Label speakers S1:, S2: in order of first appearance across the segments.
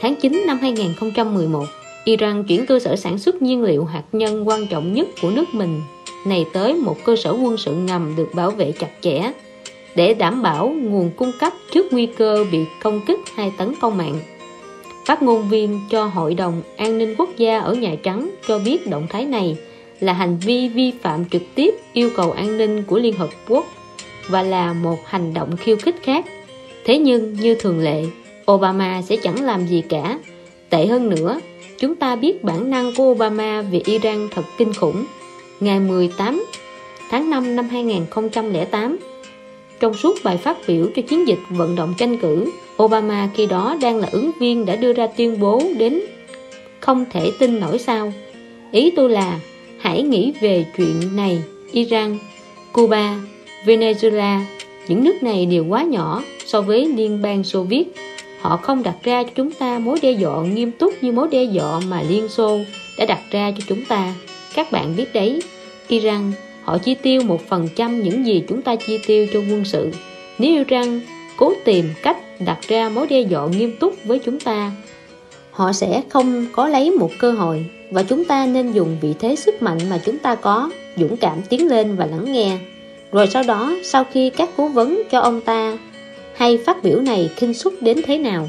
S1: tháng 9 năm 2011, Iran chuyển cơ sở sản xuất nhiên liệu hạt nhân quan trọng nhất của nước mình này tới một cơ sở quân sự ngầm được bảo vệ chặt chẽ để đảm bảo nguồn cung cấp trước nguy cơ bị công kích hay tấn công mạng. Phát ngôn viên cho Hội đồng An ninh Quốc gia ở Nhà Trắng cho biết động thái này là hành vi vi phạm trực tiếp yêu cầu an ninh của Liên Hợp Quốc và là một hành động khiêu khích khác. Thế nhưng, như thường lệ, Obama sẽ chẳng làm gì cả. Tệ hơn nữa, chúng ta biết bản năng của Obama về Iran thật kinh khủng. Ngày 18 tháng 5 năm 2008, trong suốt bài phát biểu cho chiến dịch vận động tranh cử, Obama khi đó đang là ứng viên đã đưa ra tuyên bố đến không thể tin nổi sao. Ý tôi là hãy nghĩ về chuyện này, Iran, Cuba, Venezuela, những nước này đều quá nhỏ so với Liên bang Xô Viết. Họ không đặt ra cho chúng ta mối đe dọa nghiêm túc như mối đe dọa mà Liên Xô đã đặt ra cho chúng ta. Các bạn biết đấy, Iran, họ chi tiêu một phần trăm những gì chúng ta chi tiêu cho quân sự. Nếu Iran cố tìm cách đặt ra mối đe dọa nghiêm túc với chúng ta, họ sẽ không có lấy một cơ hội và chúng ta nên dùng vị thế sức mạnh mà chúng ta có, dũng cảm tiến lên và lắng nghe. Rồi sau đó, sau khi các cố vấn cho ông ta hay phát biểu này kinh xúc đến thế nào.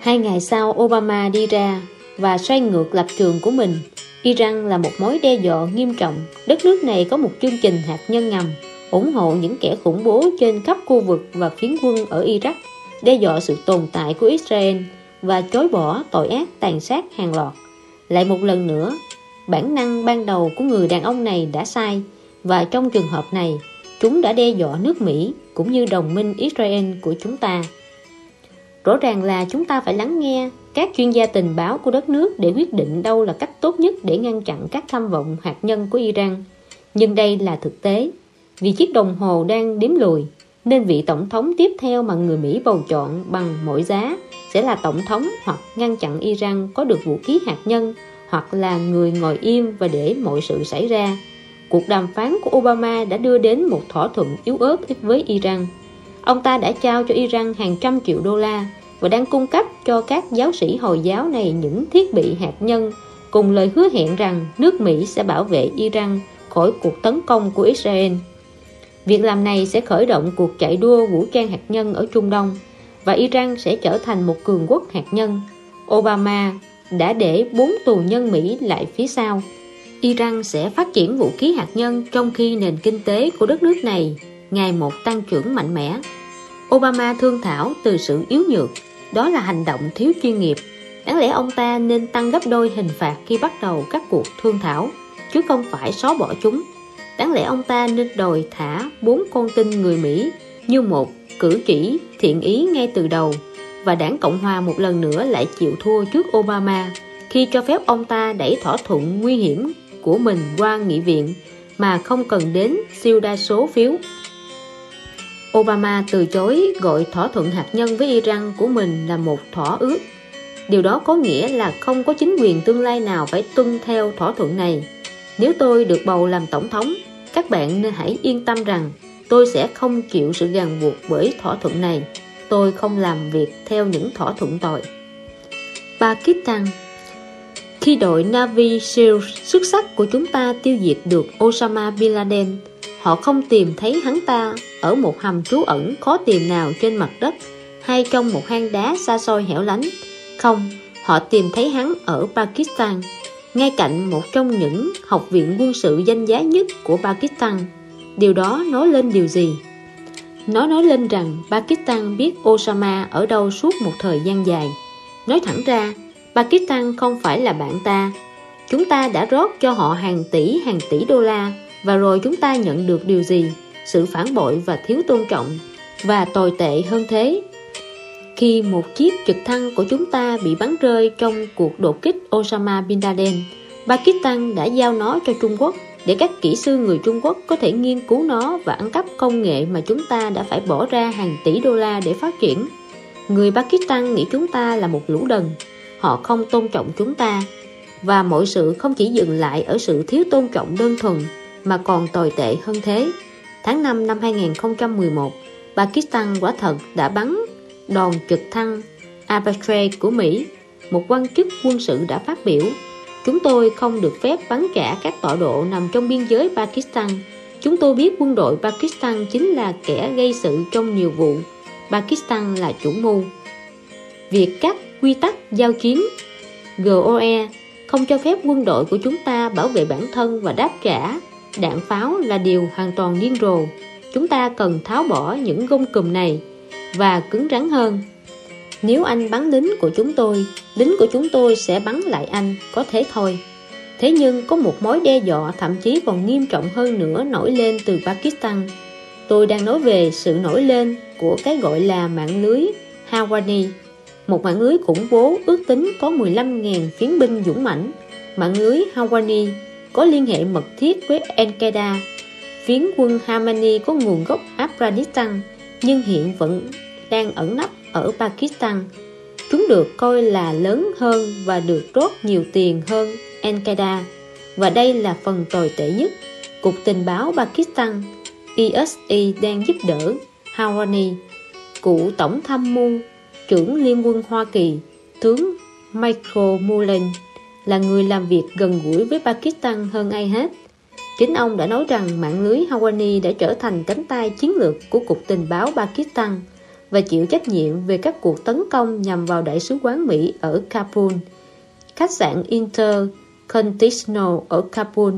S1: Hai ngày sau Obama đi ra và xoay ngược lập trường của mình. Iran là một mối đe dọa nghiêm trọng. Đất nước này có một chương trình hạt nhân ngầm ủng hộ những kẻ khủng bố trên khắp khu vực và phiến quân ở Iraq, đe dọa sự tồn tại của Israel và chối bỏ tội ác tàn sát hàng loạt. Lại một lần nữa, bản năng ban đầu của người đàn ông này đã sai và trong trường hợp này, chúng đã đe dọa nước Mỹ cũng như đồng minh Israel của chúng ta. Rõ ràng là chúng ta phải lắng nghe các chuyên gia tình báo của đất nước để quyết định đâu là cách tốt nhất để ngăn chặn các tham vọng hạt nhân của Iran. Nhưng đây là thực tế. Vì chiếc đồng hồ đang đếm lùi, nên vị tổng thống tiếp theo mà người Mỹ bầu chọn bằng mọi giá sẽ là tổng thống hoặc ngăn chặn Iran có được vũ khí hạt nhân hoặc là người ngồi im và để mọi sự xảy ra. Cuộc đàm phán của Obama đã đưa đến một thỏa thuận yếu ớt với Iran. Ông ta đã trao cho Iran hàng trăm triệu đô la và đang cung cấp cho các giáo sĩ Hồi giáo này những thiết bị hạt nhân, cùng lời hứa hẹn rằng nước Mỹ sẽ bảo vệ Iran khỏi cuộc tấn công của Israel. Việc làm này sẽ khởi động cuộc chạy đua vũ trang hạt nhân ở Trung Đông và Iran sẽ trở thành một cường quốc hạt nhân. Obama đã để bốn tù nhân Mỹ lại phía sau. Iran sẽ phát triển vũ khí hạt nhân trong khi nền kinh tế của đất nước này ngày một tăng trưởng mạnh mẽ. Obama thương thảo từ sự yếu nhược, đó là hành động thiếu chuyên nghiệp. Đáng lẽ ông ta nên tăng gấp đôi hình phạt khi bắt đầu các cuộc thương thảo, chứ không phải xóa bỏ chúng. Đáng lẽ ông ta nên đòi thả bốn con tin người Mỹ như một cử chỉ thiện ý ngay từ đầu và đảng Cộng Hòa một lần nữa lại chịu thua trước Obama khi cho phép ông ta đẩy thỏa thuận nguy hiểm của mình qua nghị viện mà không cần đến siêu đa số phiếu. Obama từ chối gọi thỏa thuận hạt nhân với Iran của mình là một thỏa ước. Điều đó có nghĩa là không có chính quyền tương lai nào phải tuân theo thỏa thuận này. Nếu tôi được bầu làm tổng thống, các bạn nên hãy yên tâm rằng tôi sẽ không chịu sự ràng buộc bởi thỏa thuận này. Tôi không làm việc theo những thỏa thuận tội. Pakistan khi đội Navy SEAL xuất sắc của chúng ta tiêu diệt được Osama Bin Laden, họ không tìm thấy hắn ta ở một hầm trú ẩn khó tìm nào trên mặt đất hay trong một hang đá xa xôi hẻo lánh. Không, họ tìm thấy hắn ở Pakistan, ngay cạnh một trong những học viện quân sự danh giá nhất của Pakistan. Điều đó nói lên điều gì? Nó nói lên rằng Pakistan biết Osama ở đâu suốt một thời gian dài. Nói thẳng ra, Pakistan không phải là bạn ta. Chúng ta đã rót cho họ hàng tỷ hàng tỷ đô la và rồi chúng ta nhận được điều gì? Sự phản bội và thiếu tôn trọng và tồi tệ hơn thế. Khi một chiếc trực thăng của chúng ta bị bắn rơi trong cuộc đột kích Osama Bin Laden, Pakistan đã giao nó cho Trung Quốc để các kỹ sư người Trung Quốc có thể nghiên cứu nó và ăn cắp công nghệ mà chúng ta đã phải bỏ ra hàng tỷ đô la để phát triển. Người Pakistan nghĩ chúng ta là một lũ đần, họ không tôn trọng chúng ta. Và mọi sự không chỉ dừng lại ở sự thiếu tôn trọng đơn thuần mà còn tồi tệ hơn thế. Tháng 5 năm 2011, Pakistan quả thật đã bắn đòn trực thăng Apache của Mỹ. Một quan chức quân sự đã phát biểu Chúng tôi không được phép bắn trả các tọa độ nằm trong biên giới Pakistan. Chúng tôi biết quân đội Pakistan chính là kẻ gây sự trong nhiều vụ. Pakistan là chủ mưu. Việc cắt quy tắc giao chiến. GOE không cho phép quân đội của chúng ta bảo vệ bản thân và đáp trả. Đạn pháo là điều hoàn toàn điên rồ. Chúng ta cần tháo bỏ những gông cùm này và cứng rắn hơn. Nếu anh bắn lính của chúng tôi, lính của chúng tôi sẽ bắn lại anh, có thế thôi. Thế nhưng có một mối đe dọa thậm chí còn nghiêm trọng hơn nữa nổi lên từ Pakistan. Tôi đang nói về sự nổi lên của cái gọi là mạng lưới Hawani một mạng lưới khủng bố ước tính có 15.000 phiến binh dũng mãnh. Mạng lưới Hawani có liên hệ mật thiết với Al-Qaeda. Phiến quân Hamani có nguồn gốc Afghanistan, nhưng hiện vẫn đang ẩn nấp ở Pakistan. Chúng được coi là lớn hơn và được rót nhiều tiền hơn Al-Qaeda. Và đây là phần tồi tệ nhất. Cục Tình báo Pakistan ESE đang giúp đỡ Hawani, cựu tổng tham mưu trưởng Liên quân Hoa Kỳ tướng Michael Mullen là người làm việc gần gũi với Pakistan hơn ai hết chính ông đã nói rằng mạng lưới Hawani đã trở thành cánh tay chiến lược của Cục Tình báo Pakistan và chịu trách nhiệm về các cuộc tấn công nhằm vào Đại sứ quán Mỹ ở Kabul, khách sạn Intercontinental ở Kabul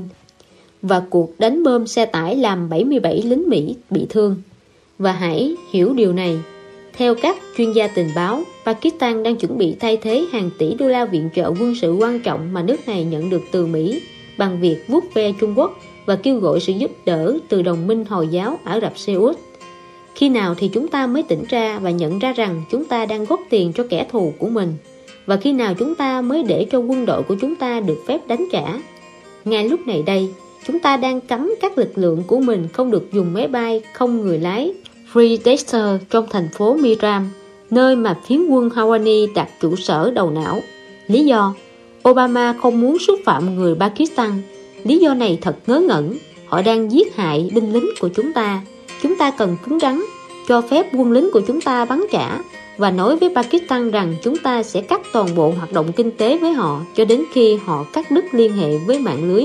S1: và cuộc đánh bom xe tải làm 77 lính Mỹ bị thương. Và hãy hiểu điều này, theo các chuyên gia tình báo, Pakistan đang chuẩn bị thay thế hàng tỷ đô la viện trợ quân sự quan trọng mà nước này nhận được từ Mỹ bằng việc vuốt ve Trung Quốc và kêu gọi sự giúp đỡ từ đồng minh Hồi giáo Ả Rập Xê Út. Khi nào thì chúng ta mới tỉnh ra và nhận ra rằng chúng ta đang góp tiền cho kẻ thù của mình? Và khi nào chúng ta mới để cho quân đội của chúng ta được phép đánh trả? Ngay lúc này đây, chúng ta đang cấm các lực lượng của mình không được dùng máy bay không người lái Free Dexter trong thành phố Miram, nơi mà phiến quân Hawani đặt trụ sở đầu não. Lý do, Obama không muốn xúc phạm người Pakistan. Lý do này thật ngớ ngẩn, họ đang giết hại binh lính của chúng ta. Chúng ta cần cứng rắn, cho phép quân lính của chúng ta bắn trả và nói với Pakistan rằng chúng ta sẽ cắt toàn bộ hoạt động kinh tế với họ cho đến khi họ cắt đứt liên hệ với mạng lưới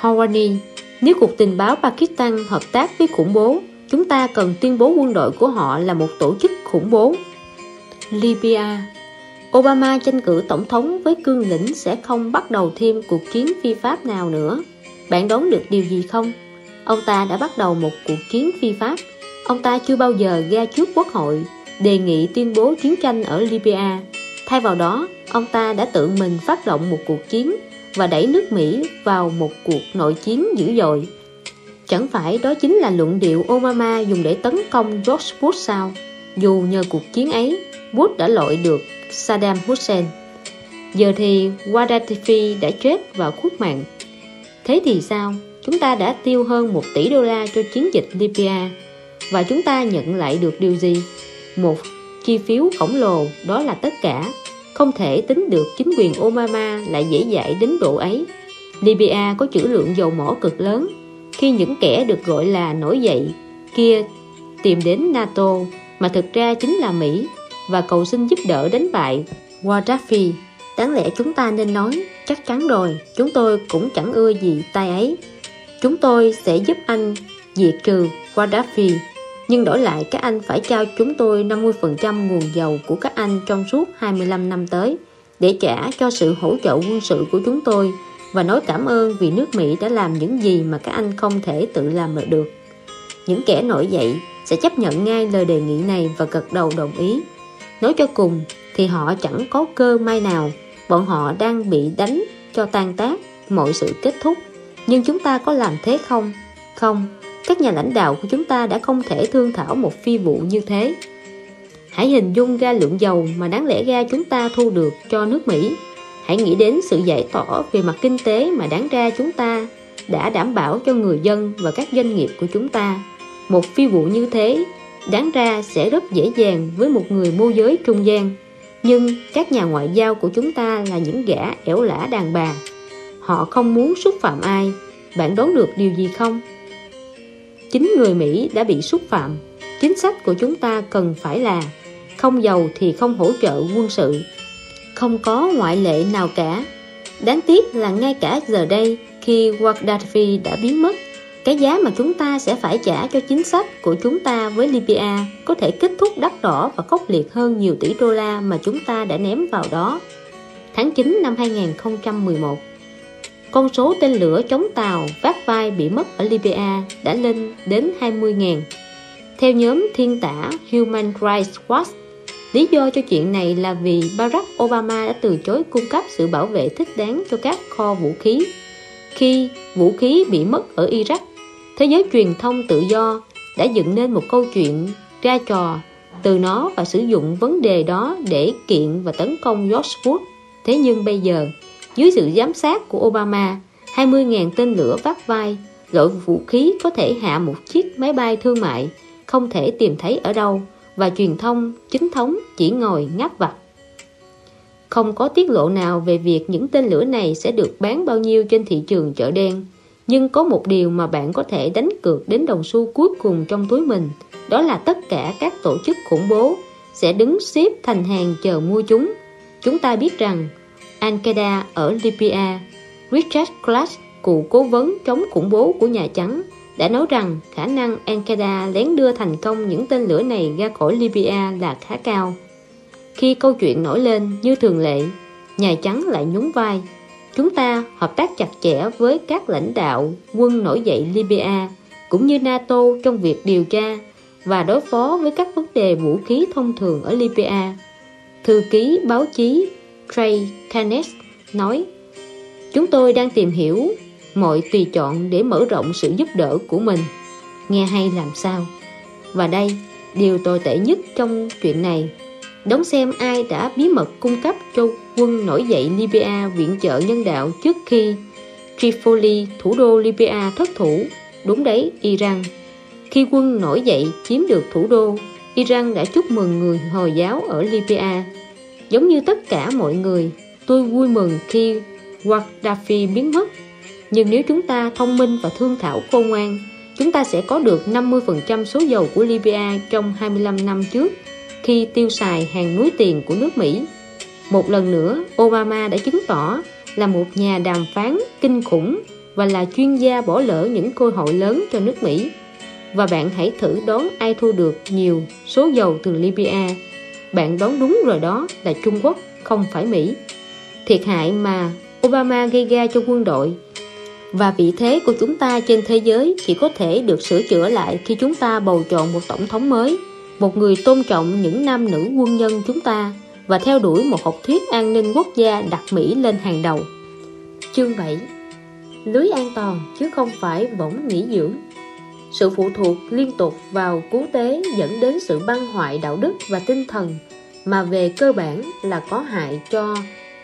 S1: Hawani. Nếu Cục Tình báo Pakistan hợp tác với khủng bố, chúng ta cần tuyên bố quân đội của họ là một tổ chức khủng bố. Libya Obama tranh cử tổng thống với cương lĩnh sẽ không bắt đầu thêm cuộc chiến phi pháp nào nữa. Bạn đoán được điều gì không? Ông ta đã bắt đầu một cuộc chiến phi pháp. Ông ta chưa bao giờ ra trước quốc hội đề nghị tuyên bố chiến tranh ở Libya. Thay vào đó, ông ta đã tự mình phát động một cuộc chiến và đẩy nước Mỹ vào một cuộc nội chiến dữ dội. Chẳng phải đó chính là luận điệu Obama dùng để tấn công George Bush sao? Dù nhờ cuộc chiến ấy, Bush đã loại được Saddam Hussein. Giờ thì Gaddafi đã chết vào khuất mạng. Thế thì sao? Chúng ta đã tiêu hơn 1 tỷ đô la cho chiến dịch Libya và chúng ta nhận lại được điều gì? Một chi phiếu khổng lồ đó là tất cả. Không thể tính được chính quyền Obama lại dễ dãi đến độ ấy. Libya có trữ lượng dầu mỏ cực lớn. Khi những kẻ được gọi là nổi dậy kia tìm đến NATO mà thực ra chính là Mỹ và cầu xin giúp đỡ đánh bại Gaddafi. Đáng lẽ chúng ta nên nói, chắc chắn rồi, chúng tôi cũng chẳng ưa gì tay ấy. Chúng tôi sẽ giúp anh diệt trừ Gaddafi, nhưng đổi lại các anh phải trao chúng tôi 50% nguồn dầu của các anh trong suốt 25 năm tới để trả cho sự hỗ trợ quân sự của chúng tôi và nói cảm ơn vì nước Mỹ đã làm những gì mà các anh không thể tự làm được. Những kẻ nổi dậy sẽ chấp nhận ngay lời đề nghị này và gật đầu đồng ý. Nói cho cùng, thì họ chẳng có cơ may nào Bọn họ đang bị đánh cho tan tác, Mọi sự kết thúc Nhưng chúng ta có làm thế không? Không, Các nhà lãnh đạo của chúng ta đã không thể thương thảo một phi vụ như thế Hãy hình dung ra lượng dầu mà đáng lẽ ra chúng ta thu được cho nước Mỹ Hãy nghĩ đến sự giải tỏa về mặt kinh tế mà đáng ra chúng ta đã đảm bảo cho người dân và các doanh nghiệp của chúng ta. Một phi vụ như thế đáng ra sẽ rất dễ dàng với một người môi giới trung gian. Nhưng các nhà ngoại giao của chúng ta là những gã ẻo lả đàn bà. Họ không muốn xúc phạm ai. Bạn đoán được điều gì không? Chính người Mỹ đã bị xúc phạm. Chính sách của chúng ta cần phải là không giàu thì không hỗ trợ quân sự. Không có ngoại lệ nào cả. Đáng tiếc là ngay cả giờ đây, khi Gaddafi đã biến mất, cái giá mà chúng ta sẽ phải trả cho chính sách của chúng ta với Libya có thể kết thúc đắt đỏ và khốc liệt hơn nhiều tỷ đô la mà chúng ta đã ném vào đó. Tháng 9 năm 2011, con số tên lửa chống tàu vác vai bị mất ở Libya đã lên đến 20.000. Theo nhóm thiên tả Human Rights Watch, lý do cho chuyện này là vì Barack Obama đã từ chối cung cấp sự bảo vệ thích đáng cho các kho vũ khí. Khi vũ khí bị mất ở Iraq, thế giới truyền thông tự do đã dựng nên một câu chuyện ra trò từ nó và sử dụng vấn đề đó để kiện và tấn công George Bush. Thế nhưng bây giờ, dưới sự giám sát của Obama, 20.000 tên lửa vác vai, loại vũ khí có thể hạ một chiếc máy bay thương mại, không thể tìm thấy ở đâu, và truyền thông chính thống chỉ ngồi ngáp vặt. Không có tiết lộ nào về việc những tên lửa này sẽ được bán bao nhiêu trên thị trường chợ đen. Nhưng có một điều mà bạn có thể đánh cược đến đồng xu cuối cùng trong túi mình, đó là tất cả các tổ chức khủng bố sẽ đứng xếp thành hàng chờ mua chúng. Chúng ta biết rằng Al-Qaeda ở Libya, Richard Clark, cựu cố vấn chống khủng bố của Nhà Trắng, đã nói rằng khả năng Ankara lén đưa thành công những tên lửa này ra khỏi Libya là khá cao. Khi câu chuyện nổi lên như thường lệ, Nhà Trắng lại nhún vai. Chúng ta hợp tác chặt chẽ với các lãnh đạo quân nổi dậy Libya cũng như NATO trong việc điều tra và đối phó với các vấn đề vũ khí thông thường ở Libya. Thư ký báo chí Trey Canes nói Chúng tôi đang tìm hiểu mọi tùy chọn để mở rộng sự giúp đỡ của mình. Nghe hay làm sao? Và đây, điều tồi tệ nhất trong chuyện này đón xem ai đã bí mật cung cấp cho quân nổi dậy Libya viện trợ nhân đạo trước khi Tripoli, thủ đô Libya thất thủ. Đúng đấy, Iran. Khi quân nổi dậy chiếm được thủ đô, Iran đã chúc mừng người Hồi giáo ở Libya. Giống như tất cả mọi người, tôi vui mừng khi Gaddafi biến mất. Nhưng nếu chúng ta thông minh và thương thảo khôn ngoan, chúng ta sẽ có được 50% số dầu của Libya trong 25 năm trước khi tiêu xài hàng núi tiền của nước Mỹ. Một lần nữa, Obama đã chứng tỏ là một nhà đàm phán kinh khủng và là chuyên gia bỏ lỡ những cơ hội lớn cho nước Mỹ. Và bạn hãy thử đoán ai thu được nhiều số dầu từ Libya. Bạn đoán đúng rồi đó là Trung Quốc, không phải Mỹ. Thiệt hại mà Obama gây ra cho quân đội và vị thế của chúng ta trên thế giới chỉ có thể được sửa chữa lại khi chúng ta bầu chọn một tổng thống mới, một người tôn trọng những nam nữ quân nhân chúng ta và theo đuổi một học thuyết an ninh quốc gia đặt Mỹ lên hàng đầu. Chương 7 Lưới an toàn chứ không phải võng nghỉ dưỡng Sự phụ thuộc liên tục vào cứu tế dẫn đến sự băng hoại đạo đức và tinh thần mà về cơ bản là có hại cho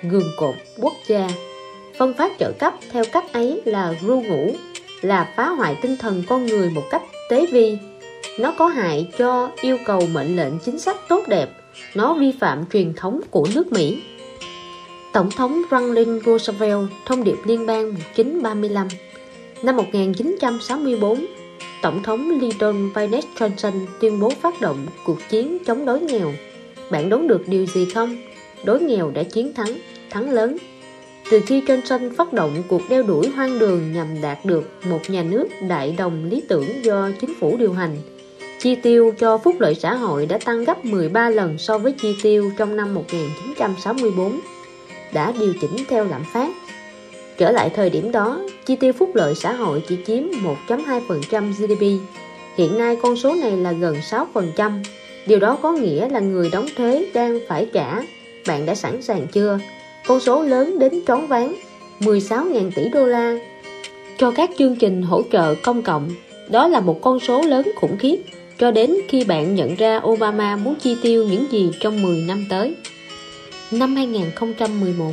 S1: gường cột quốc gia. Phân phát trợ cấp theo cách ấy là ru ngủ, là phá hoại tinh thần con người một cách tế vi. Nó có hại cho yêu cầu mệnh lệnh chính sách tốt đẹp. Nó vi phạm truyền thống của nước Mỹ. Tổng thống Franklin Roosevelt thông điệp liên bang 1935 Năm 1964 Tổng thống Lyndon Baines Johnson tuyên bố phát động cuộc chiến chống đói nghèo. Bạn đoán được điều gì không? Đói nghèo đã chiến thắng, thắng lớn. Từ khi Johnson phát động cuộc đeo đuổi hoang đường nhằm đạt được một nhà nước đại đồng lý tưởng do chính phủ điều hành Chi tiêu cho phúc lợi xã hội đã tăng gấp 13 lần so với chi tiêu trong năm 1964, đã điều chỉnh theo lạm phát. Trở lại thời điểm đó, chi tiêu phúc lợi xã hội chỉ chiếm 1.2% GDP. Hiện nay con số này là gần 6%. Điều đó có nghĩa là người đóng thuế đang phải trả. Bạn đã sẵn sàng chưa? Con số lớn đến trón ván 16.000 tỷ đô la cho các chương trình hỗ trợ công cộng. Đó là một con số lớn khủng khiếp cho đến khi bạn nhận ra Obama muốn chi tiêu những gì trong 10 năm tới. Năm 2011,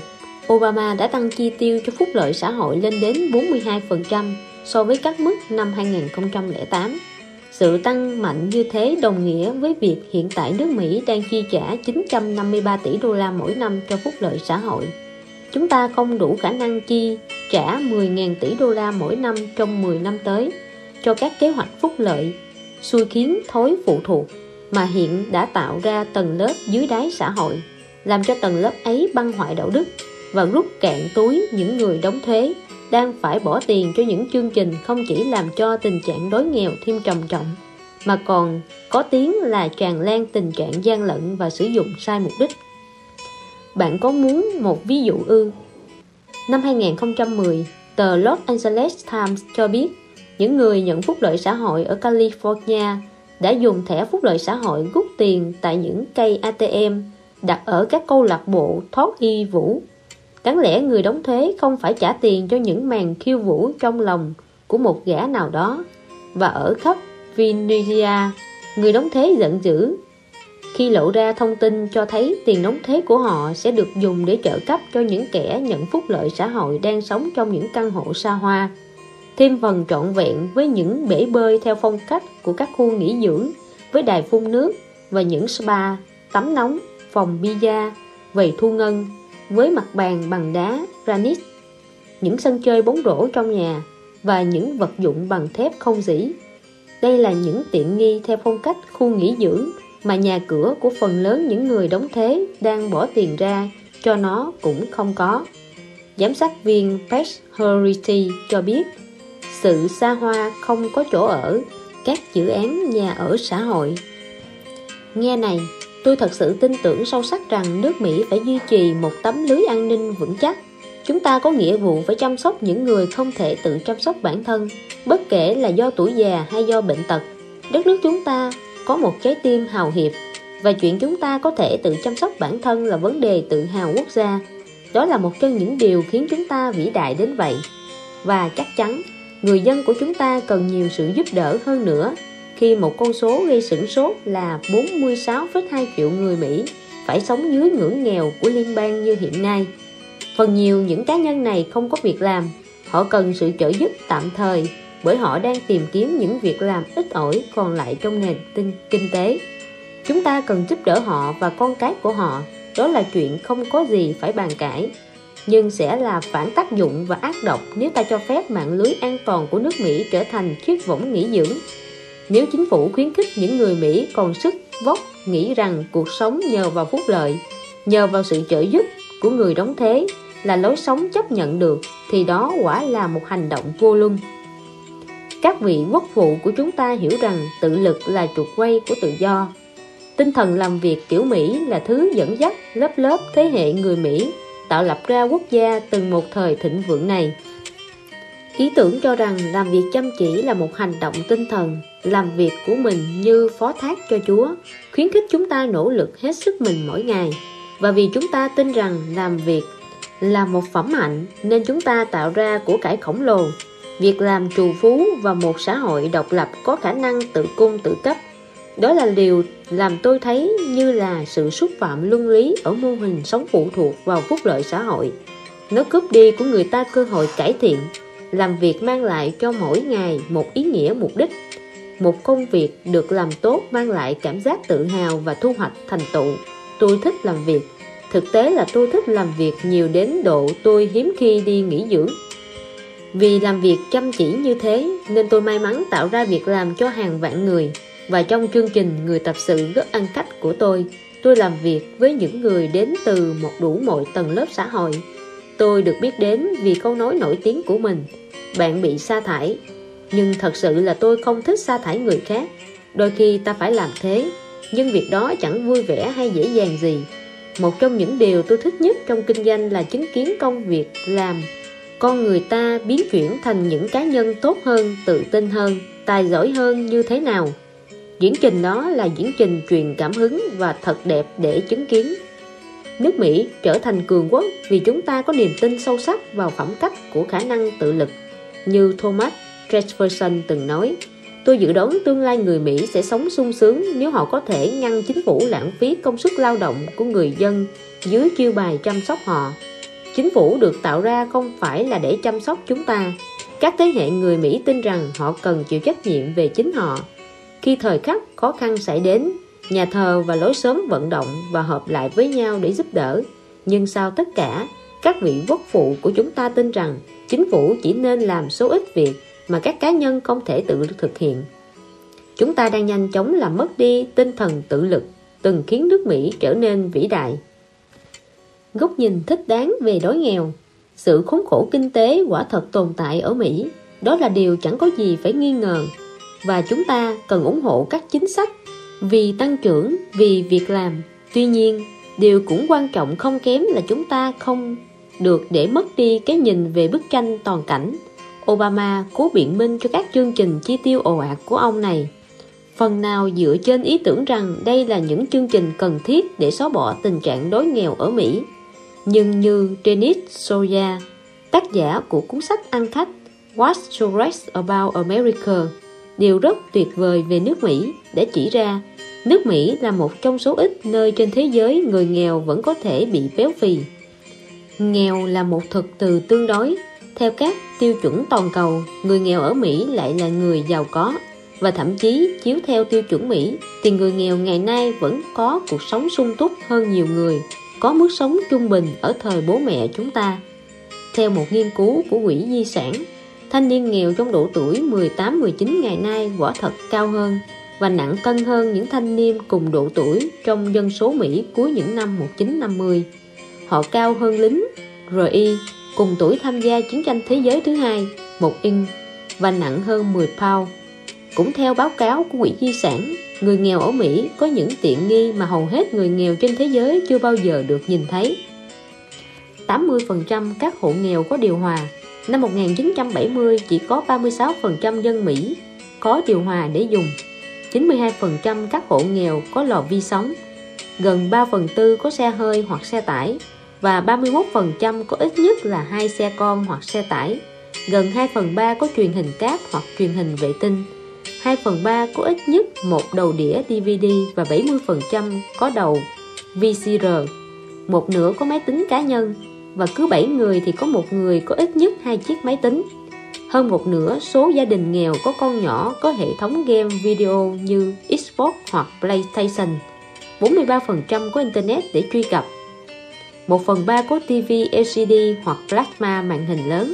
S1: Obama đã tăng chi tiêu cho phúc lợi xã hội lên đến 42% so với các mức năm 2008. Sự tăng mạnh như thế đồng nghĩa với việc hiện tại nước Mỹ đang chi trả 953 tỷ đô la mỗi năm cho phúc lợi xã hội. Chúng ta không đủ khả năng chi trả 10.000 tỷ đô la mỗi năm trong 10 năm tới cho các kế hoạch phúc lợi, xui khiến thối phụ thuộc mà hiện đã tạo ra tầng lớp dưới đáy xã hội, làm cho tầng lớp ấy băng hoại đạo đức và rút cạn túi những người đóng thuế đang phải bỏ tiền cho những chương trình không chỉ làm cho tình trạng đói nghèo thêm trầm trọng mà còn có tiếng là tràn lan tình trạng gian lận và sử dụng sai mục đích. Bạn có muốn một ví dụ ư? Năm 2010, tờ Los Angeles Times cho biết những người nhận phúc lợi xã hội ở California đã dùng thẻ phúc lợi xã hội rút tiền tại những cây ATM đặt ở các câu lạc bộ thoát y vũ. Đáng lẽ người đóng thuế không phải trả tiền cho những màn khiêu vũ trong lòng của một gã nào đó. Và ở khắp Venezuela, người đóng thuế giận dữ. Khi lộ ra thông tin cho thấy tiền đóng thuế của họ sẽ được dùng để trợ cấp cho những kẻ nhận phúc lợi xã hội đang sống trong những căn hộ xa hoa. Thêm phần trọn vẹn với những bể bơi theo phong cách của các khu nghỉ dưỡng với đài phun nước và những spa, tắm nóng, phòng bia, vầy thu ngân với mặt bàn bằng đá, granite, những sân chơi bóng rổ trong nhà và những vật dụng bằng thép không dỉ. Đây là những tiện nghi theo phong cách khu nghỉ dưỡng mà nhà cửa của phần lớn những người đóng thế đang bỏ tiền ra cho nó cũng không có. Giám sát viên Pat Hurity cho biết sự xa hoa không có chỗ ở các dự án nhà ở xã hội. Nghe này, tôi thật sự tin tưởng sâu sắc rằng nước Mỹ phải duy trì một tấm lưới an ninh vững chắc. Chúng ta có nghĩa vụ phải chăm sóc những người không thể tự chăm sóc bản thân, bất kể là do tuổi già hay do bệnh tật. Đất nước chúng ta có một trái tim hào hiệp và chuyện chúng ta có thể tự chăm sóc bản thân là vấn đề tự hào quốc gia. Đó là một trong những điều khiến chúng ta vĩ đại đến vậy. Và chắc chắn người dân của chúng ta cần nhiều sự giúp đỡ hơn nữa khi một con số gây sửng sốt là 46,2 triệu người Mỹ phải sống dưới ngưỡng nghèo của liên bang như hiện nay. Phần nhiều những cá nhân này không có việc làm, họ cần sự trợ giúp tạm thời bởi họ đang tìm kiếm những việc làm ít ỏi còn lại trong nền tinh, kinh tế. Chúng ta cần giúp đỡ họ và con cái của họ, đó là chuyện không có gì phải bàn cãi nhưng sẽ là phản tác dụng và ác độc nếu ta cho phép mạng lưới an toàn của nước Mỹ trở thành chiếc võng nghỉ dưỡng. Nếu chính phủ khuyến khích những người Mỹ còn sức vóc nghĩ rằng cuộc sống nhờ vào phúc lợi, nhờ vào sự trợ giúp của người đóng thế là lối sống chấp nhận được, thì đó quả là một hành động vô luân. Các vị quốc phụ của chúng ta hiểu rằng tự lực là trục quay của tự do. Tinh thần làm việc kiểu Mỹ là thứ dẫn dắt lớp lớp thế hệ người Mỹ tạo lập ra quốc gia từng một thời thịnh vượng này. Ý tưởng cho rằng làm việc chăm chỉ là một hành động tinh thần, làm việc của mình như phó thác cho Chúa, khuyến khích chúng ta nỗ lực hết sức mình mỗi ngày. Và vì chúng ta tin rằng làm việc là một phẩm hạnh nên chúng ta tạo ra của cải khổng lồ. Việc làm trù phú và một xã hội độc lập có khả năng tự cung tự cấp đó là điều làm tôi thấy như là sự xúc phạm luân lý ở mô hình sống phụ thuộc vào phúc lợi xã hội. Nó cướp đi của người ta cơ hội cải thiện, làm việc mang lại cho mỗi ngày một ý nghĩa mục đích. Một công việc được làm tốt mang lại cảm giác tự hào và thu hoạch thành tựu. Tôi thích làm việc. Thực tế là tôi thích làm việc nhiều đến độ tôi hiếm khi đi nghỉ dưỡng. Vì làm việc chăm chỉ như thế, nên tôi may mắn tạo ra việc làm cho hàng vạn người. Và trong chương trình Người tập sự rất ăn cách của tôi Tôi làm việc với những người đến từ một đủ mọi tầng lớp xã hội Tôi được biết đến vì câu nói nổi tiếng của mình, Bạn bị sa thải nhưng thật sự là tôi không thích sa thải người khác Đôi khi ta phải làm thế Nhưng việc đó chẳng vui vẻ hay dễ dàng gì Một trong những điều tôi thích nhất trong kinh doanh là chứng kiến công việc làm Con người ta biến chuyển thành những cá nhân tốt hơn, tự tin hơn, tài giỏi hơn như thế nào Diễn trình đó là diễn trình truyền cảm hứng và thật đẹp để chứng kiến. Nước Mỹ trở thành cường quốc vì chúng ta có niềm tin sâu sắc vào phẩm cách của khả năng tự lực. Như Thomas Jefferson từng nói, tôi dự đoán tương lai người Mỹ sẽ sống sung sướng nếu họ có thể ngăn chính phủ lãng phí công sức lao động của người dân dưới chiêu bài chăm sóc họ. Chính phủ được tạo ra không phải là để chăm sóc chúng ta. Các thế hệ người Mỹ tin rằng họ cần chịu trách nhiệm về chính họ khi thời khắc khó khăn xảy đến, nhà thờ và lối sớm vận động và hợp lại với nhau để giúp đỡ. Nhưng sau tất cả, các vị quốc phụ của chúng ta tin rằng chính phủ chỉ nên làm số ít việc mà các cá nhân không thể tự thực hiện. Chúng ta đang nhanh chóng làm mất đi tinh thần tự lực từng khiến nước Mỹ trở nên vĩ đại. Góc nhìn thích đáng về đói nghèo Sự khốn khổ kinh tế quả thật tồn tại ở Mỹ Đó là điều chẳng có gì phải nghi ngờ Và chúng ta cần ủng hộ các chính sách Vì tăng trưởng, vì việc làm Tuy nhiên, điều cũng quan trọng không kém là chúng ta không được để mất đi cái nhìn về bức tranh toàn cảnh Obama cố biện minh cho các chương trình chi tiêu ồ ạt của ông này phần nào dựa trên ý tưởng rằng đây là những chương trình cần thiết để xóa bỏ tình trạng đói nghèo ở Mỹ. Nhưng như Dennis Soya, tác giả của cuốn sách ăn khách What's so great about America, đều rất tuyệt vời về nước Mỹ để chỉ ra nước Mỹ là một trong số ít nơi trên thế giới người nghèo vẫn có thể bị béo phì. Nghèo là một thực từ tương đối. Theo các tiêu chuẩn toàn cầu, người nghèo ở Mỹ lại là người giàu có và thậm chí chiếu theo tiêu chuẩn Mỹ thì người nghèo ngày nay vẫn có cuộc sống sung túc hơn nhiều người có mức sống trung bình ở thời bố mẹ chúng ta. Theo một nghiên cứu của Quỹ Di sản, thanh niên nghèo trong độ tuổi 18-19 ngày nay quả thật cao hơn và nặng cân hơn những thanh niên cùng độ tuổi trong dân số Mỹ cuối những năm 1950. Họ cao hơn lính RI cùng tuổi tham gia chiến tranh thế giới thứ hai, một in và nặng hơn 10 pound cũng theo báo cáo của Quỹ Di sản, người nghèo ở Mỹ có những tiện nghi mà hầu hết người nghèo trên thế giới chưa bao giờ được nhìn thấy. 80% các hộ nghèo có điều hòa. Năm 1970 chỉ có 36% dân Mỹ có điều hòa để dùng. 92% các hộ nghèo có lò vi sóng. Gần 3 phần tư có xe hơi hoặc xe tải và 31% có ít nhất là hai xe con hoặc xe tải. Gần 2 phần 3 có truyền hình cáp hoặc truyền hình vệ tinh. 2 phần 3 có ít nhất một đầu đĩa DVD và 70% có đầu VCR. Một nửa có máy tính cá nhân và cứ 7 người thì có một người có ít nhất hai chiếc máy tính. Hơn một nửa số gia đình nghèo có con nhỏ có hệ thống game video như Xbox hoặc PlayStation. 43% có Internet để truy cập. 1 phần 3 có TV LCD hoặc plasma màn hình lớn.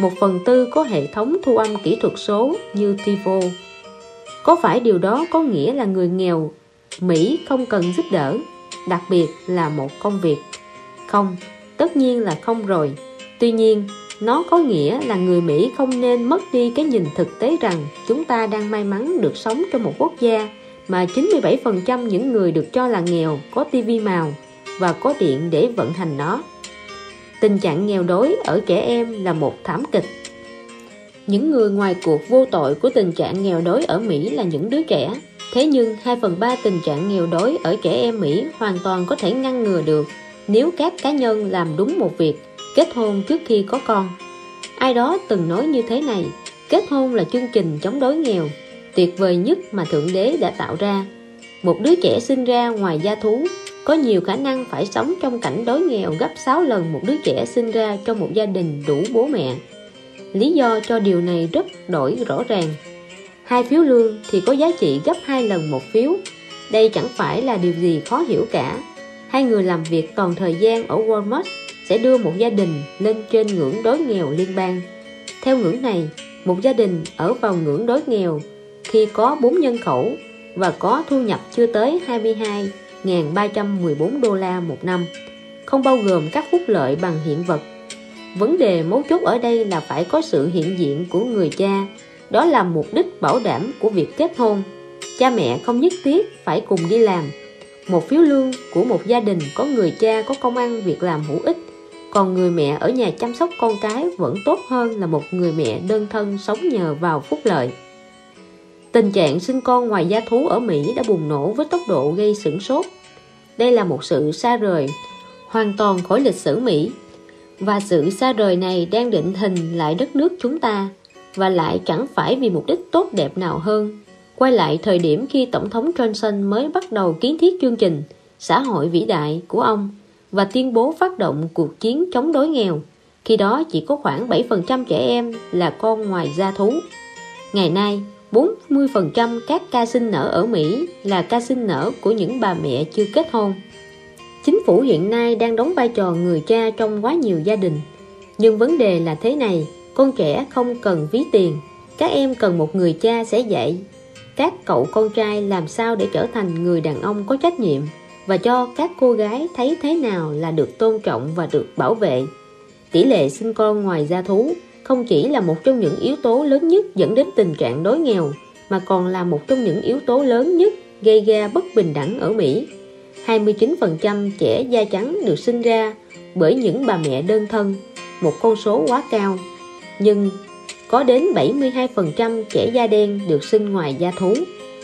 S1: 1 phần tư có hệ thống thu âm kỹ thuật số như TiVo có phải điều đó có nghĩa là người nghèo Mỹ không cần giúp đỡ, đặc biệt là một công việc? Không, tất nhiên là không rồi. Tuy nhiên, nó có nghĩa là người Mỹ không nên mất đi cái nhìn thực tế rằng chúng ta đang may mắn được sống trong một quốc gia mà 97% những người được cho là nghèo có tivi màu và có điện để vận hành nó. Tình trạng nghèo đói ở trẻ em là một thảm kịch những người ngoài cuộc vô tội của tình trạng nghèo đói ở Mỹ là những đứa trẻ. Thế nhưng 2 phần 3 tình trạng nghèo đói ở trẻ em Mỹ hoàn toàn có thể ngăn ngừa được nếu các cá nhân làm đúng một việc, kết hôn trước khi có con. Ai đó từng nói như thế này, kết hôn là chương trình chống đói nghèo, tuyệt vời nhất mà Thượng Đế đã tạo ra. Một đứa trẻ sinh ra ngoài gia thú có nhiều khả năng phải sống trong cảnh đói nghèo gấp 6 lần một đứa trẻ sinh ra trong một gia đình đủ bố mẹ. Lý do cho điều này rất đổi rõ ràng. Hai phiếu lương thì có giá trị gấp hai lần một phiếu. Đây chẳng phải là điều gì khó hiểu cả. Hai người làm việc toàn thời gian ở Walmart sẽ đưa một gia đình lên trên ngưỡng đói nghèo liên bang. Theo ngưỡng này, một gia đình ở vào ngưỡng đói nghèo khi có 4 nhân khẩu và có thu nhập chưa tới 1.314 đô la một năm, không bao gồm các phúc lợi bằng hiện vật. Vấn đề mấu chốt ở đây là phải có sự hiện diện của người cha. Đó là mục đích bảo đảm của việc kết hôn. Cha mẹ không nhất thiết phải cùng đi làm. Một phiếu lương của một gia đình có người cha có công ăn việc làm hữu ích. Còn người mẹ ở nhà chăm sóc con cái vẫn tốt hơn là một người mẹ đơn thân sống nhờ vào phúc lợi. Tình trạng sinh con ngoài gia thú ở Mỹ đã bùng nổ với tốc độ gây sửng sốt. Đây là một sự xa rời hoàn toàn khỏi lịch sử Mỹ và sự xa rời này đang định hình lại đất nước chúng ta và lại chẳng phải vì mục đích tốt đẹp nào hơn. Quay lại thời điểm khi Tổng thống Johnson mới bắt đầu kiến thiết chương trình xã hội vĩ đại của ông và tuyên bố phát động cuộc chiến chống đói nghèo. Khi đó chỉ có khoảng 7% trẻ em là con ngoài gia thú. Ngày nay, 40% các ca sinh nở ở Mỹ là ca sinh nở của những bà mẹ chưa kết hôn. Chính phủ hiện nay đang đóng vai trò người cha trong quá nhiều gia đình. Nhưng vấn đề là thế này, con trẻ không cần ví tiền. Các em cần một người cha sẽ dạy các cậu con trai làm sao để trở thành người đàn ông có trách nhiệm, và cho các cô gái thấy thế nào là được tôn trọng và được bảo vệ. Tỷ lệ sinh con ngoài gia thú không chỉ là một trong những yếu tố lớn nhất dẫn đến tình trạng đói nghèo, mà còn là một trong những yếu tố lớn nhất gây ra bất bình đẳng ở Mỹ. 29% trẻ da trắng được sinh ra bởi những bà mẹ đơn thân, một con số quá cao. Nhưng có đến 72% trẻ da đen được sinh ngoài gia thú.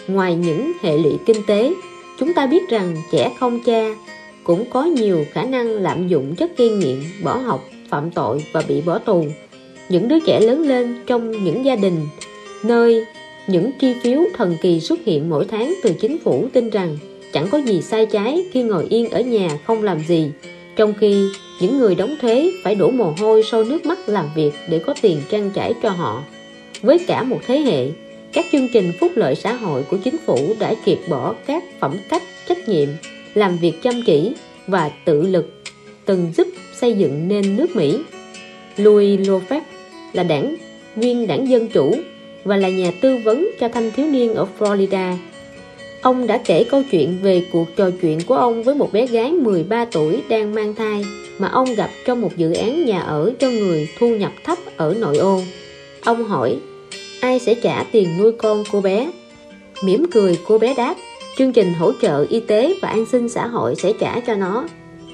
S1: Ngoài những hệ lụy kinh tế, chúng ta biết rằng trẻ không cha cũng có nhiều khả năng lạm dụng chất gây nghiện, bỏ học, phạm tội và bị bỏ tù. Những đứa trẻ lớn lên trong những gia đình, nơi những chi phiếu thần kỳ xuất hiện mỗi tháng từ chính phủ tin rằng chẳng có gì sai trái khi ngồi yên ở nhà không làm gì, trong khi những người đóng thuế phải đổ mồ hôi sâu nước mắt làm việc để có tiền trang trải cho họ. Với cả một thế hệ, các chương trình phúc lợi xã hội của chính phủ đã triệt bỏ các phẩm cách, trách nhiệm, làm việc chăm chỉ và tự lực từng giúp xây dựng nên nước Mỹ. Louis Lofex là đảng viên đảng Dân Chủ và là nhà tư vấn cho thanh thiếu niên ở Florida. Ông đã kể câu chuyện về cuộc trò chuyện của ông với một bé gái 13 tuổi đang mang thai mà ông gặp trong một dự án nhà ở cho người thu nhập thấp ở nội ô. Ông hỏi, ai sẽ trả tiền nuôi con cô bé? Mỉm cười cô bé đáp, chương trình hỗ trợ y tế và an sinh xã hội sẽ trả cho nó.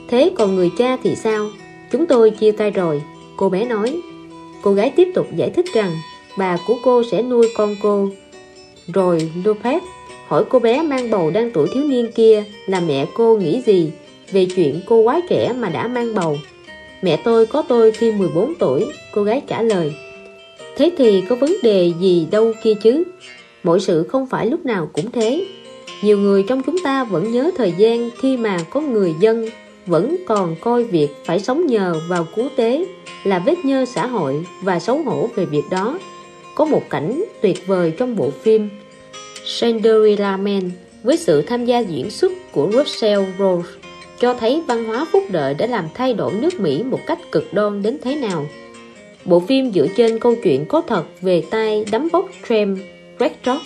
S1: Thế còn người cha thì sao? Chúng tôi chia tay rồi, cô bé nói. Cô gái tiếp tục giải thích rằng bà của cô sẽ nuôi con cô. Rồi Lopez hỏi cô bé mang bầu đang tuổi thiếu niên kia là mẹ cô nghĩ gì về chuyện cô quá trẻ mà đã mang bầu. Mẹ tôi có tôi khi 14 tuổi, cô gái trả lời. Thế thì có vấn đề gì đâu kia chứ? Mọi sự không phải lúc nào cũng thế. Nhiều người trong chúng ta vẫn nhớ thời gian khi mà có người dân vẫn còn coi việc phải sống nhờ vào cứu tế là vết nhơ xã hội và xấu hổ về việc đó. Có một cảnh tuyệt vời trong bộ phim Cinderella Man với sự tham gia diễn xuất của Russell Rose cho thấy văn hóa phúc đợi đã làm thay đổi nước Mỹ một cách cực đoan đến thế nào. Bộ phim dựa trên câu chuyện có thật về tay đấm bốc Trem Redrock,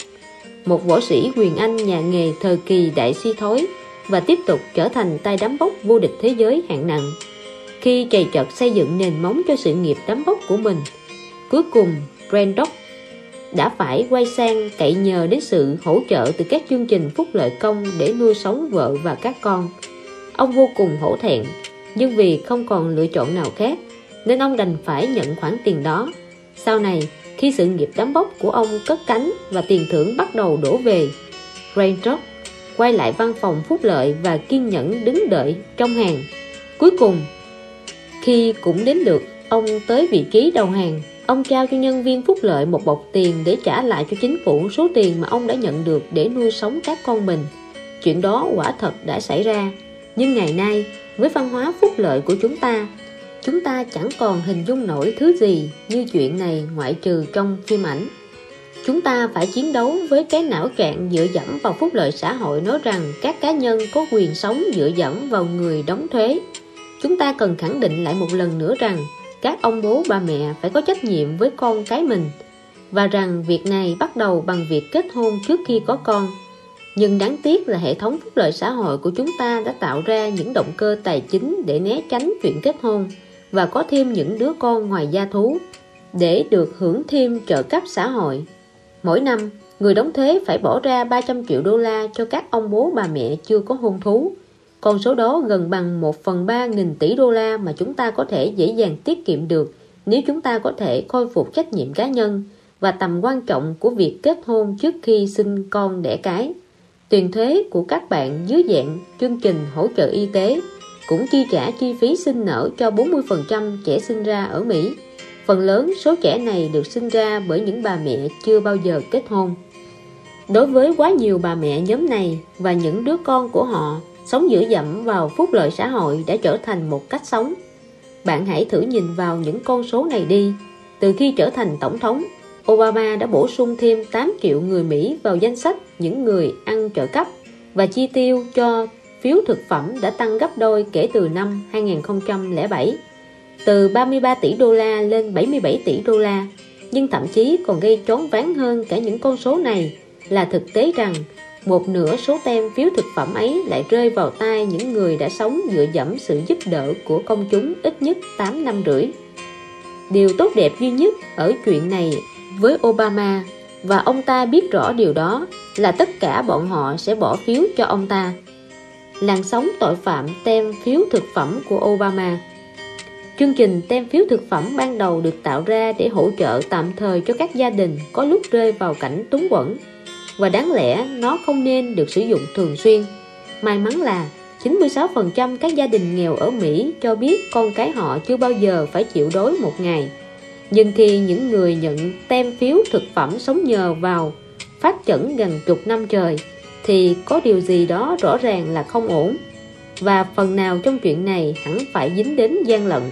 S1: một võ sĩ quyền Anh nhà nghề thời kỳ đại suy thoái và tiếp tục trở thành tay đấm bốc vô địch thế giới hạng nặng. Khi trầy chợt xây dựng nền móng cho sự nghiệp đấm bốc của mình, cuối cùng Brandock đã phải quay sang cậy nhờ đến sự hỗ trợ từ các chương trình phúc lợi công để nuôi sống vợ và các con. Ông vô cùng hổ thẹn, nhưng vì không còn lựa chọn nào khác, nên ông đành phải nhận khoản tiền đó. Sau này, khi sự nghiệp đám bốc của ông cất cánh và tiền thưởng bắt đầu đổ về, Raindrop quay lại văn phòng phúc lợi và kiên nhẫn đứng đợi trong hàng. Cuối cùng, khi cũng đến được ông tới vị trí đầu hàng, ông trao cho nhân viên phúc lợi một bọc tiền để trả lại cho chính phủ số tiền mà ông đã nhận được để nuôi sống các con mình. Chuyện đó quả thật đã xảy ra, nhưng ngày nay, với văn hóa phúc lợi của chúng ta, chúng ta chẳng còn hình dung nổi thứ gì như chuyện này ngoại trừ trong phim ảnh. Chúng ta phải chiến đấu với cái não cạn dựa dẫm vào phúc lợi xã hội nói rằng các cá nhân có quyền sống dựa dẫm vào người đóng thuế. Chúng ta cần khẳng định lại một lần nữa rằng các ông bố, bà mẹ phải có trách nhiệm với con cái mình và rằng việc này bắt đầu bằng việc kết hôn trước khi có con. Nhưng đáng tiếc là hệ thống phúc lợi xã hội của chúng ta đã tạo ra những động cơ tài chính để né tránh chuyện kết hôn và có thêm những đứa con ngoài gia thú để được hưởng thêm trợ cấp xã hội. Mỗi năm, người đóng thuế phải bỏ ra 300 triệu đô la cho các ông bố bà mẹ chưa có hôn thú. Con số đó gần bằng 1 phần 3 nghìn tỷ đô la mà chúng ta có thể dễ dàng tiết kiệm được nếu chúng ta có thể khôi phục trách nhiệm cá nhân và tầm quan trọng của việc kết hôn trước khi sinh con đẻ cái. Tiền thuế của các bạn dưới dạng chương trình hỗ trợ y tế cũng chi trả chi phí sinh nở cho 40% trẻ sinh ra ở Mỹ. Phần lớn số trẻ này được sinh ra bởi những bà mẹ chưa bao giờ kết hôn. Đối với quá nhiều bà mẹ nhóm này và những đứa con của họ, sống dựa dẫm vào phúc lợi xã hội đã trở thành một cách sống. Bạn hãy thử nhìn vào những con số này đi. Từ khi trở thành tổng thống, Obama đã bổ sung thêm 8 triệu người Mỹ vào danh sách những người ăn trợ cấp và chi tiêu cho phiếu thực phẩm đã tăng gấp đôi kể từ năm 2007 từ 33 tỷ đô la lên 77 tỷ đô la, nhưng thậm chí còn gây trốn ván hơn cả những con số này là thực tế rằng, một nửa số tem phiếu thực phẩm ấy lại rơi vào tay những người đã sống dựa dẫm sự giúp đỡ của công chúng ít nhất 8 năm rưỡi. Điều tốt đẹp duy nhất ở chuyện này với Obama, và ông ta biết rõ điều đó, là tất cả bọn họ sẽ bỏ phiếu cho ông ta. Làn sóng tội phạm tem phiếu thực phẩm của Obama Chương trình tem phiếu thực phẩm ban đầu được tạo ra để hỗ trợ tạm thời cho các gia đình có lúc rơi vào cảnh túng quẫn và đáng lẽ nó không nên được sử dụng thường xuyên. May mắn là 96% các gia đình nghèo ở Mỹ cho biết con cái họ chưa bao giờ phải chịu đói một ngày. Nhưng khi những người nhận tem phiếu thực phẩm sống nhờ vào phát chẩn gần chục năm trời, thì có điều gì đó rõ ràng là không ổn và phần nào trong chuyện này hẳn phải dính đến gian lận.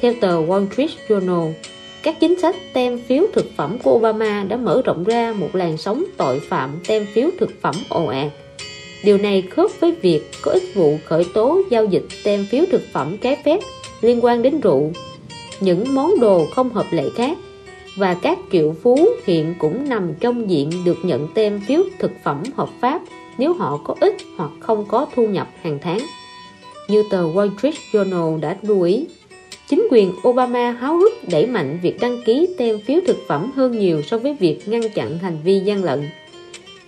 S1: Theo tờ Wall Street Journal, các chính sách tem phiếu thực phẩm của Obama đã mở rộng ra một làn sóng tội phạm tem phiếu thực phẩm ồ ạt. Điều này khớp với việc có ít vụ khởi tố giao dịch tem phiếu thực phẩm trái phép liên quan đến rượu, những món đồ không hợp lệ khác và các triệu phú hiện cũng nằm trong diện được nhận tem phiếu thực phẩm hợp pháp nếu họ có ít hoặc không có thu nhập hàng tháng. Như tờ Wall Street Journal đã lưu ý, chính quyền Obama háo hức đẩy mạnh việc đăng ký tem phiếu thực phẩm hơn nhiều so với việc ngăn chặn hành vi gian lận.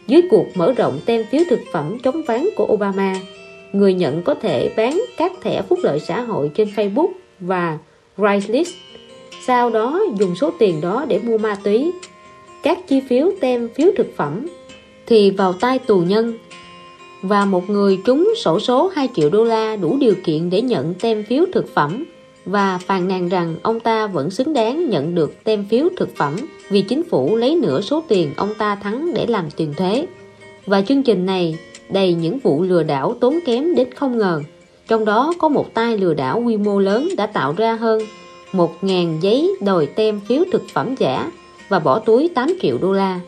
S1: Dưới cuộc mở rộng tem phiếu thực phẩm chống ván của Obama, người nhận có thể bán các thẻ phúc lợi xã hội trên Facebook và Craigslist sau đó dùng số tiền đó để mua ma túy các chi phiếu tem phiếu thực phẩm thì vào tay tù nhân và một người trúng sổ số 2 triệu đô la đủ điều kiện để nhận tem phiếu thực phẩm và phàn nàn rằng ông ta vẫn xứng đáng nhận được tem phiếu thực phẩm vì chính phủ lấy nửa số tiền ông ta thắng để làm tiền thuế và chương trình này đầy những vụ lừa đảo tốn kém đến không ngờ trong đó có một tay lừa đảo quy mô lớn đã tạo ra hơn 1.000 giấy đòi tem phiếu thực phẩm giả và bỏ túi 8 triệu đô la.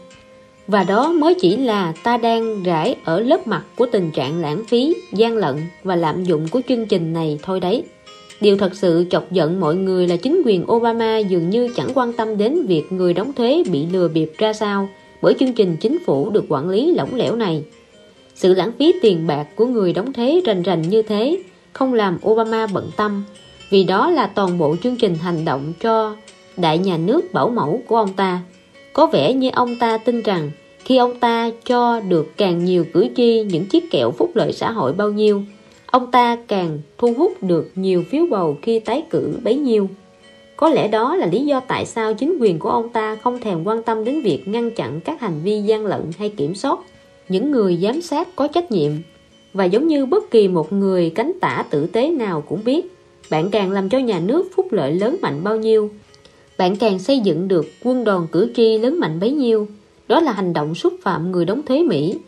S1: Và đó mới chỉ là ta đang rải ở lớp mặt của tình trạng lãng phí, gian lận và lạm dụng của chương trình này thôi đấy. Điều thật sự chọc giận mọi người là chính quyền Obama dường như chẳng quan tâm đến việc người đóng thuế bị lừa bịp ra sao bởi chương trình chính phủ được quản lý lỏng lẻo này. Sự lãng phí tiền bạc của người đóng thuế rành rành như thế không làm Obama bận tâm vì đó là toàn bộ chương trình hành động cho đại nhà nước bảo mẫu của ông ta. Có vẻ như ông ta tin rằng khi ông ta cho được càng nhiều cử tri những chiếc kẹo phúc lợi xã hội bao nhiêu, ông ta càng thu hút được nhiều phiếu bầu khi tái cử bấy nhiêu. Có lẽ đó là lý do tại sao chính quyền của ông ta không thèm quan tâm đến việc ngăn chặn các hành vi gian lận hay kiểm soát những người giám sát có trách nhiệm. Và giống như bất kỳ một người cánh tả tử tế nào cũng biết, bạn càng làm cho nhà nước phúc lợi lớn mạnh bao nhiêu bạn càng xây dựng được quân đoàn cử tri lớn mạnh bấy nhiêu đó là hành động xúc phạm người đóng thuế Mỹ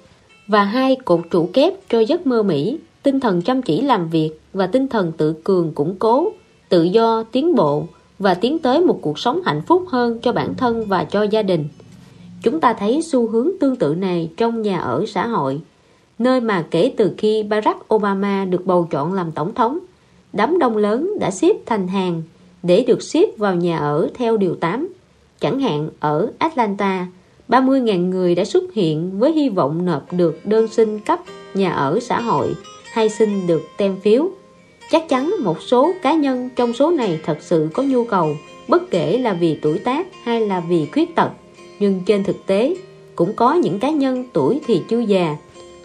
S1: và hai cột trụ kép cho giấc mơ Mỹ tinh thần chăm chỉ làm việc và tinh thần tự cường củng cố tự do tiến bộ và tiến tới một cuộc sống hạnh phúc hơn cho bản thân và cho gia đình chúng ta thấy xu hướng tương tự này trong nhà ở xã hội nơi mà kể từ khi Barack Obama được bầu chọn làm tổng thống đám đông lớn đã xếp thành hàng để được xếp vào nhà ở theo điều 8. Chẳng hạn ở Atlanta, 30.000 người đã xuất hiện với hy vọng nộp được đơn xin cấp nhà ở xã hội hay xin được tem phiếu. Chắc chắn một số cá nhân trong số này thật sự có nhu cầu, bất kể là vì tuổi tác hay là vì khuyết tật. Nhưng trên thực tế, cũng có những cá nhân tuổi thì chưa già,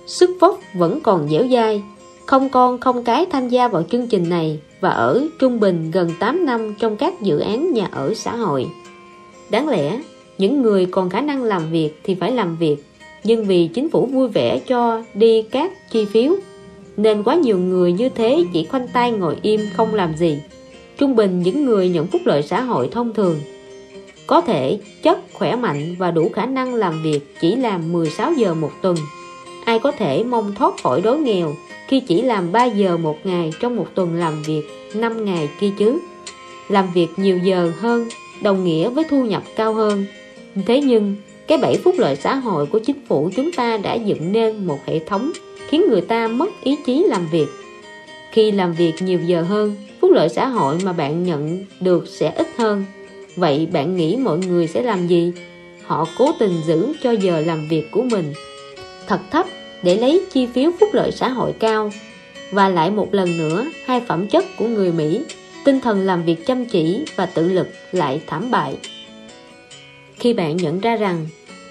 S1: sức vóc vẫn còn dẻo dai, không con không cái tham gia vào chương trình này và ở trung bình gần 8 năm trong các dự án nhà ở xã hội. Đáng lẽ, những người còn khả năng làm việc thì phải làm việc, nhưng vì chính phủ vui vẻ cho đi các chi phiếu, nên quá nhiều người như thế chỉ khoanh tay ngồi im không làm gì. Trung bình những người nhận phúc lợi xã hội thông thường, có thể chất, khỏe mạnh và đủ khả năng làm việc chỉ làm 16 giờ một tuần. Ai có thể mong thoát khỏi đói nghèo khi chỉ làm 3 giờ một ngày trong một tuần làm việc 5 ngày kia chứ làm việc nhiều giờ hơn, đồng nghĩa với thu nhập cao hơn thế nhưng, cái bẫy phúc lợi xã hội của chính phủ chúng ta đã dựng nên một hệ thống khiến người ta mất ý chí làm việc. Khi làm việc nhiều giờ hơn, phúc lợi xã hội mà bạn nhận được sẽ ít hơn. Vậy bạn nghĩ mọi người sẽ làm gì? Họ cố tình giữ cho giờ làm việc của mình thật thấp để lấy chi phiếu phúc lợi xã hội cao. Và lại một lần nữa, hai phẩm chất của người Mỹ, tinh thần làm việc chăm chỉ và tự lực lại thảm bại. Khi bạn nhận ra rằng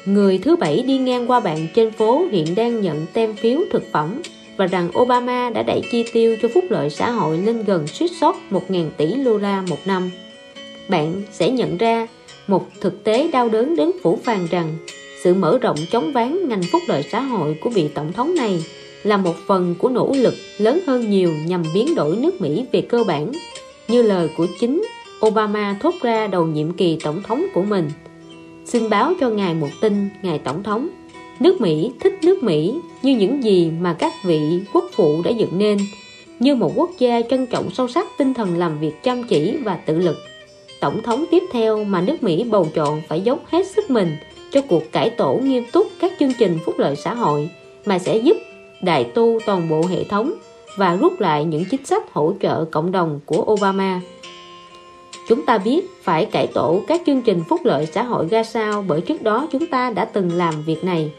S1: người thứ bảy đi ngang qua bạn trên phố hiện đang nhận tem phiếu thực phẩm và rằng Obama đã đẩy chi tiêu cho phúc lợi xã hội lên gần suýt sót 1.000 tỷ đô la một năm. Bạn sẽ nhận ra một thực tế đau đớn đến phủ phàng rằng sự mở rộng chống ván ngành phúc lợi xã hội của vị tổng thống này là một phần của nỗ lực lớn hơn nhiều nhằm biến đổi nước Mỹ về cơ bản. Như lời của chính Obama thốt ra đầu nhiệm kỳ tổng thống của mình xin báo cho ngài một tin, ngài tổng thống nước Mỹ thích nước Mỹ như những gì mà các vị quốc phụ đã dựng nên, như một quốc gia trân trọng sâu sắc tinh thần làm việc chăm chỉ và tự lực tổng thống tiếp theo mà nước Mỹ bầu chọn phải dốc hết sức mình cho cuộc cải tổ nghiêm túc các chương trình phúc lợi xã hội mà sẽ giúp đại tu toàn bộ hệ thống và rút lại những chính sách hỗ trợ cộng đồng của Obama. Chúng ta biết phải cải tổ các chương trình phúc lợi xã hội ra sao bởi trước đó chúng ta đã từng làm việc này.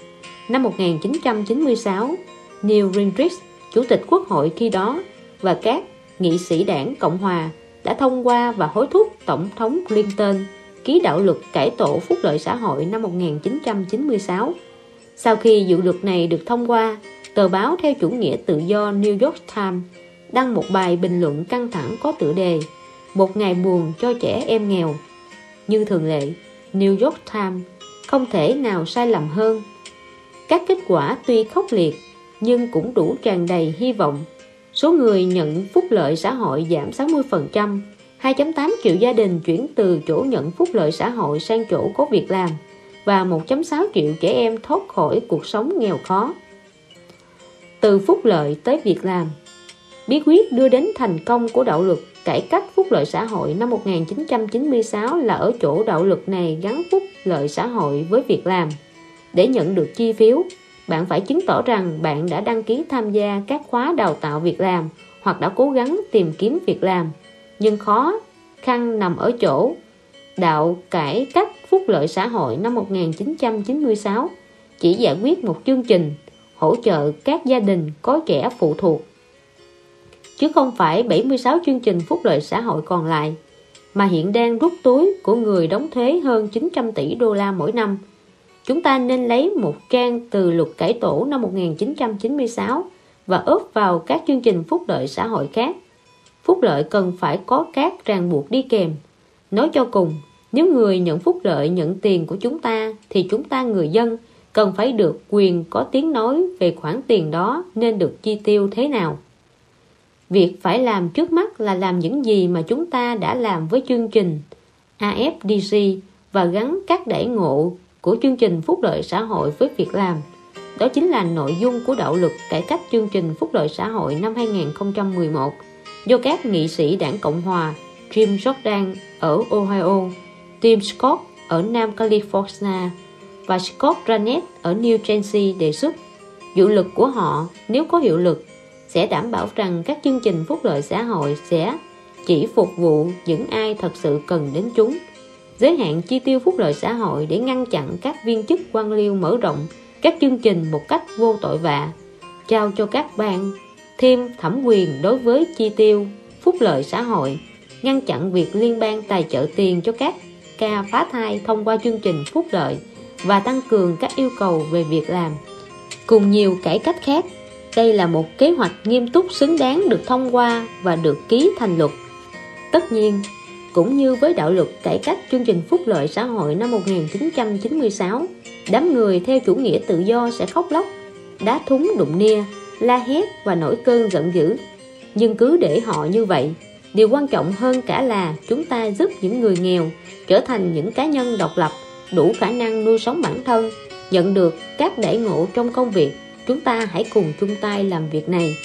S1: Năm 1996, Neil Gingrich, Chủ tịch Quốc hội khi đó và các nghị sĩ đảng Cộng Hòa đã thông qua và hối thúc Tổng thống Clinton ký đạo luật cải tổ phúc lợi xã hội năm 1996. Sau khi dự luật này được thông qua, tờ báo theo chủ nghĩa tự do New York Times đăng một bài bình luận căng thẳng có tựa đề một ngày buồn cho trẻ em nghèo. Như thường lệ, New York Times không thể nào sai lầm hơn. Các kết quả tuy khốc liệt nhưng cũng đủ tràn đầy hy vọng. Số người nhận phúc lợi xã hội giảm 60%, 2.8 triệu gia đình chuyển từ chỗ nhận phúc lợi xã hội sang chỗ có việc làm và 1.6 triệu trẻ em thoát khỏi cuộc sống nghèo khó. Từ phúc lợi tới việc làm Bí quyết đưa đến thành công của đạo luật cải cách phúc lợi xã hội năm 1996 là ở chỗ đạo luật này gắn phúc lợi xã hội với việc làm. Để nhận được chi phiếu, bạn phải chứng tỏ rằng bạn đã đăng ký tham gia các khóa đào tạo việc làm hoặc đã cố gắng tìm kiếm việc làm. Nhưng khó khăn nằm ở chỗ đạo cải cách phúc lợi xã hội năm 1996 chỉ giải quyết một chương trình hỗ trợ các gia đình có trẻ phụ thuộc chứ không phải 76 chương trình phúc lợi xã hội còn lại mà hiện đang rút túi của người đóng thuế hơn 900 tỷ đô la mỗi năm. Chúng ta nên lấy một trang từ luật cải tổ năm 1996 và ướp vào các chương trình phúc lợi xã hội khác. Phúc lợi cần phải có các ràng buộc đi kèm. Nói cho cùng, nếu người nhận phúc lợi nhận tiền của chúng ta thì chúng ta người dân cần phải được quyền có tiếng nói về khoản tiền đó nên được chi tiêu thế nào. Việc phải làm trước mắt là làm những gì mà chúng ta đã làm với chương trình AFDC và gắn các đẩy ngộ của chương trình phúc lợi xã hội với việc làm. Đó chính là nội dung của đạo luật cải cách chương trình phúc lợi xã hội năm 2011 do các nghị sĩ đảng Cộng Hòa Jim Jordan ở Ohio, Tim Scott ở Nam California và Scott Ranett ở New Jersey đề xuất. Dự luật của họ nếu có hiệu lực sẽ đảm bảo rằng các chương trình phúc lợi xã hội sẽ chỉ phục vụ những ai thật sự cần đến chúng. Giới hạn chi tiêu phúc lợi xã hội để ngăn chặn các viên chức quan liêu mở rộng các chương trình một cách vô tội vạ, trao cho các bang thêm thẩm quyền đối với chi tiêu phúc lợi xã hội, ngăn chặn việc liên bang tài trợ tiền cho các ca phá thai thông qua chương trình phúc lợi và tăng cường các yêu cầu về việc làm. Cùng nhiều cải cách khác, đây là một kế hoạch nghiêm túc xứng đáng được thông qua và được ký thành luật. Tất nhiên, cũng như với đạo luật cải cách chương trình phúc lợi xã hội năm 1996, đám người theo chủ nghĩa tự do sẽ khóc lóc, đá thúng đụng nia, la hét và nổi cơn giận dữ. Nhưng cứ để họ như vậy, điều quan trọng hơn cả là chúng ta giúp những người nghèo trở thành những cá nhân độc lập đủ khả năng nuôi sống bản thân, nhận được các đãi ngộ trong công việc, chúng ta hãy cùng chung tay làm việc này.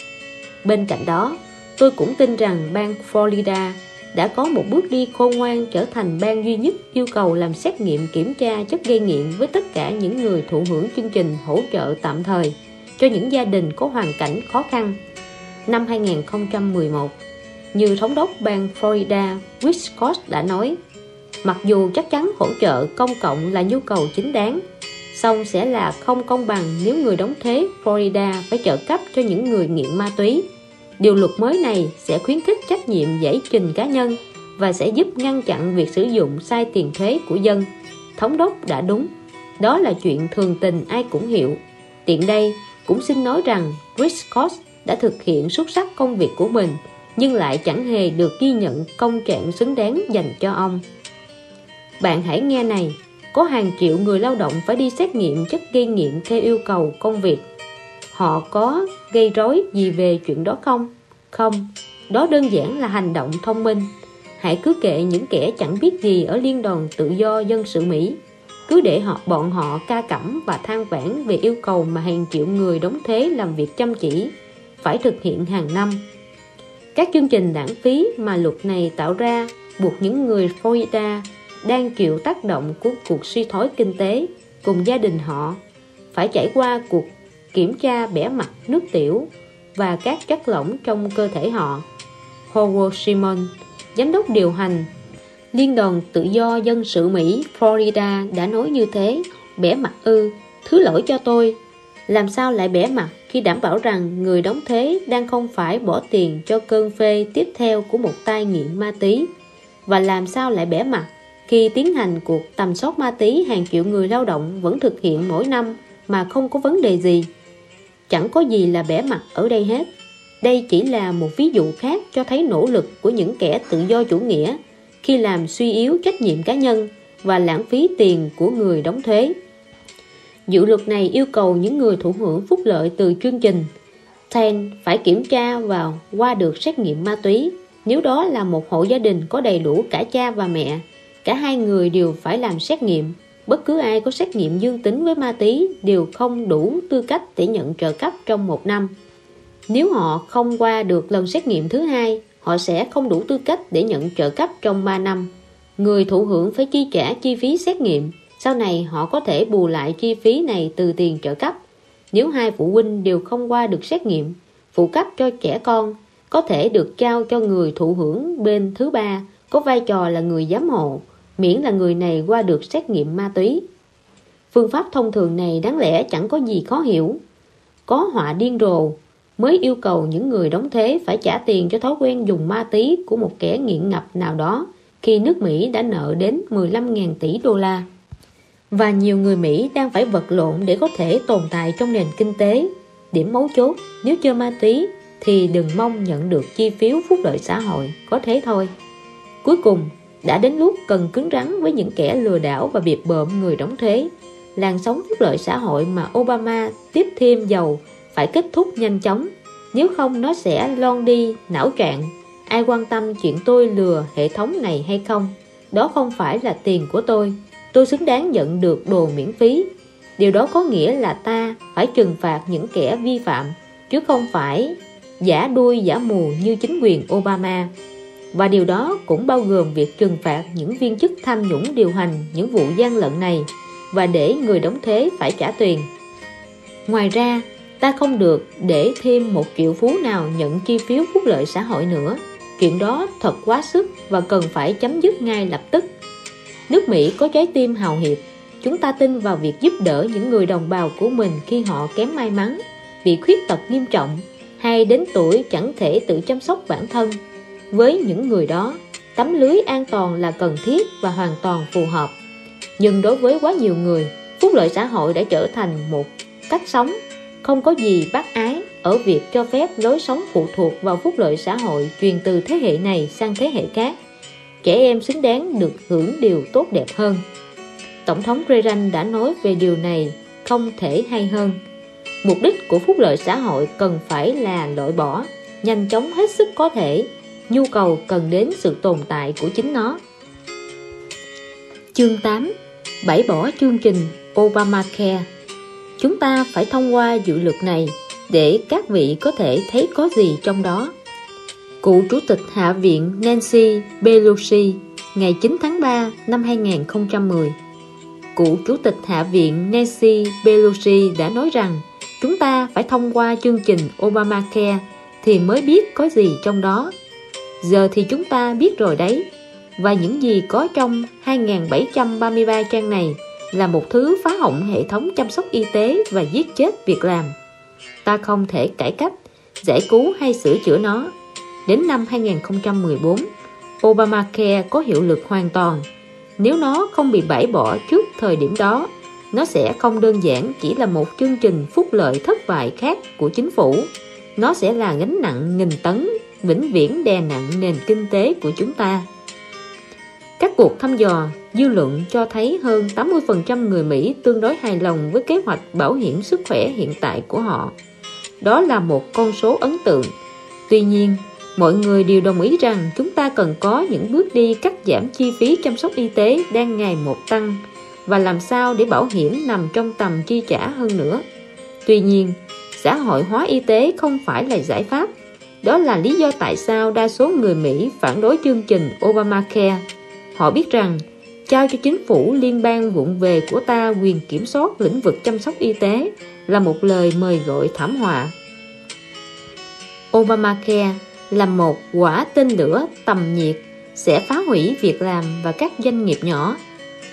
S1: Bên cạnh đó, tôi cũng tin rằng bang Florida đã có một bước đi khôn ngoan trở thành bang duy nhất yêu cầu làm xét nghiệm kiểm tra chất gây nghiện với tất cả những người thụ hưởng chương trình hỗ trợ tạm thời cho những gia đình có hoàn cảnh khó khăn. Năm 2011, như thống đốc bang Florida Rick Scott đã nói, Mặc dù chắc chắn hỗ trợ công cộng là nhu cầu chính đáng, Xong sẽ là không công bằng nếu người đóng thuế Florida phải trợ cấp cho những người nghiện ma túy. Điều luật mới này sẽ khuyến khích trách nhiệm giải trình cá nhân và sẽ giúp ngăn chặn việc sử dụng sai tiền thuế của dân. Thống đốc đã đúng. Đó là chuyện thường tình ai cũng hiểu. Tiện đây, cũng xin nói rằng Chris Scott đã thực hiện xuất sắc công việc của mình nhưng lại chẳng hề được ghi nhận công trạng xứng đáng dành cho ông. Bạn hãy nghe này, có hàng triệu người lao động phải đi xét nghiệm chất gây nghiện theo yêu cầu công việc. Họ có gây rối gì về chuyện đó không? Không, đó đơn giản là hành động thông minh. Hãy cứ kệ những kẻ chẳng biết gì ở Liên đoàn Tự do Dân sự Mỹ. Cứ để họ bọn họ ca cẩm và than vãn về yêu cầu mà hàng triệu người đóng thuế làm việc chăm chỉ, phải thực hiện hàng năm. Các chương trình lãng phí mà luật này tạo ra buộc những người Florida đang chịu tác động của cuộc suy thoái kinh tế cùng gia đình họ phải trải qua cuộc kiểm tra bẻ mặt nước tiểu và các chất lỏng trong cơ thể họ. Howard Simon, giám đốc điều hành Liên đoàn Tự do Dân sự Mỹ Florida đã nói như thế, bẻ mặt ư, thứ lỗi cho tôi. Làm sao lại bẻ mặt khi đảm bảo rằng người đóng thế đang không phải bỏ tiền cho cơn phê tiếp theo của một tai nghiện ma túy? Và làm sao lại bẻ mặt khi tiến hành cuộc tầm soát ma túy, hàng triệu người lao động vẫn thực hiện mỗi năm mà không có vấn đề gì? Chẳng có gì là bẻ mặt ở đây hết. Đây chỉ là một ví dụ khác cho thấy nỗ lực của những kẻ tự do chủ nghĩa khi làm suy yếu trách nhiệm cá nhân và lãng phí tiền của người đóng thuế. Dự luật này yêu cầu những người thụ hưởng phúc lợi từ chương trình TEN phải kiểm tra và qua được xét nghiệm ma túy nếu đó là một hộ gia đình có đầy đủ cả cha và mẹ cả hai người đều phải làm xét nghiệm. Bất cứ ai có xét nghiệm dương tính với ma túy đều không đủ tư cách để nhận trợ cấp trong một năm. Nếu họ không qua được lần xét nghiệm thứ hai họ sẽ không đủ tư cách để nhận trợ cấp trong 3 năm. Người thụ hưởng phải chi trả chi phí xét nghiệm. Sau này họ có thể bù lại chi phí này từ tiền trợ cấp. Nếu hai phụ huynh đều không qua được xét nghiệm, phụ cấp cho trẻ con có thể được trao cho người thụ hưởng bên thứ ba có vai trò là người giám hộ, miễn là người này qua được xét nghiệm ma túy. Phương pháp thông thường này đáng lẽ chẳng có gì khó hiểu. Có họa điên rồ mới yêu cầu những người đóng thế phải trả tiền cho thói quen dùng ma túy của một kẻ nghiện ngập nào đó khi nước Mỹ đã nợ đến 15.000 tỷ đô la và nhiều người Mỹ đang phải vật lộn để có thể tồn tại trong nền kinh tế. Điểm mấu chốt, nếu chơi ma túy thì đừng mong nhận được chi phiếu phúc lợi xã hội, có thế thôi. Cuối cùng, đã đến lúc cần cứng rắn với những kẻ lừa đảo và biệt bợm người đóng thuế. Làn sóng phúc lợi xã hội mà Obama tiếp thêm dầu phải kết thúc nhanh chóng, nếu không nó sẽ lon đi, não trạng. Ai quan tâm chuyện tôi lừa hệ thống này hay không? Đó không phải là tiền của tôi, tôi xứng đáng nhận được đồ miễn phí. Điều đó có nghĩa là ta phải trừng phạt những kẻ vi phạm, chứ không phải giả đuôi giả mù như chính quyền Obama. Và điều đó cũng bao gồm việc trừng phạt những viên chức tham nhũng điều hành những vụ gian lận này và để người đóng thuế phải trả tiền. Ngoài ra, ta không được để thêm một triệu phú nào nhận chi phiếu phúc lợi xã hội nữa. Chuyện đó thật quá sức và cần phải chấm dứt ngay lập tức. Nước Mỹ có trái tim hào hiệp Chúng ta tin vào việc giúp đỡ những người đồng bào của mình khi họ kém may mắn Bị khuyết tật nghiêm trọng Hay đến tuổi chẳng thể tự chăm sóc bản thân với những người đó Tấm lưới an toàn là cần thiết và hoàn toàn phù hợp Nhưng đối với quá nhiều người Phúc lợi xã hội đã trở thành một cách sống Không có gì bác ái ở việc cho phép lối sống phụ thuộc vào phúc lợi xã hội truyền từ thế hệ này sang thế hệ khác trẻ em xứng đáng được hưởng điều tốt đẹp hơn. Tổng thống Reagan đã nói về điều này không thể hay hơn. Mục đích của phúc lợi xã hội cần phải là loại bỏ, nhanh chóng hết sức có thể, nhu cầu cần đến sự tồn tại của chính nó. Chương 8 Bãi bỏ chương trình Obamacare Chúng ta phải thông qua dự luật này để các vị có thể thấy có gì trong đó. Cựu Chủ tịch Hạ viện Nancy Pelosi, ngày 9 tháng 3 năm 2010 Cựu Chủ tịch Hạ viện Nancy Pelosi đã nói rằng, chúng ta phải thông qua chương trình Obamacare thì mới biết có gì trong đó. Giờ thì chúng ta biết rồi đấy. Và những gì có trong 2.733 trang này là một thứ phá hỏng hệ thống chăm sóc y tế và giết chết việc làm. Ta không thể cải cách, giải cứu hay sửa chữa nó. Đến năm 2014, Obamacare có hiệu lực hoàn toàn. Nếu nó không bị bãi bỏ trước thời điểm đó, nó sẽ không đơn giản chỉ là một chương trình phúc lợi thất bại khác của chính phủ. Nó sẽ là gánh nặng nghìn tấn, vĩnh viễn đè nặng nền kinh tế của chúng ta. Các cuộc thăm dò, dư luận cho thấy hơn 80% người Mỹ tương đối hài lòng với kế hoạch bảo hiểm sức khỏe hiện tại của họ. Đó là một con số ấn tượng. Tuy nhiên, mọi người đều đồng ý rằng chúng ta cần có những bước đi cắt giảm chi phí chăm sóc y tế đang ngày một tăng và làm sao để bảo hiểm nằm trong tầm chi trả hơn nữa. Tuy nhiên, xã hội hóa y tế không phải là giải pháp. Đó là lý do tại sao đa số người Mỹ phản đối chương trình Obamacare. Họ biết rằng, trao cho chính phủ liên bang vụn về của ta quyền kiểm soát lĩnh vực chăm sóc y tế là một lời mời gọi thảm họa. Obamacare là một quả tên lửa tầm nhiệt sẽ phá hủy việc làm và các doanh nghiệp nhỏ.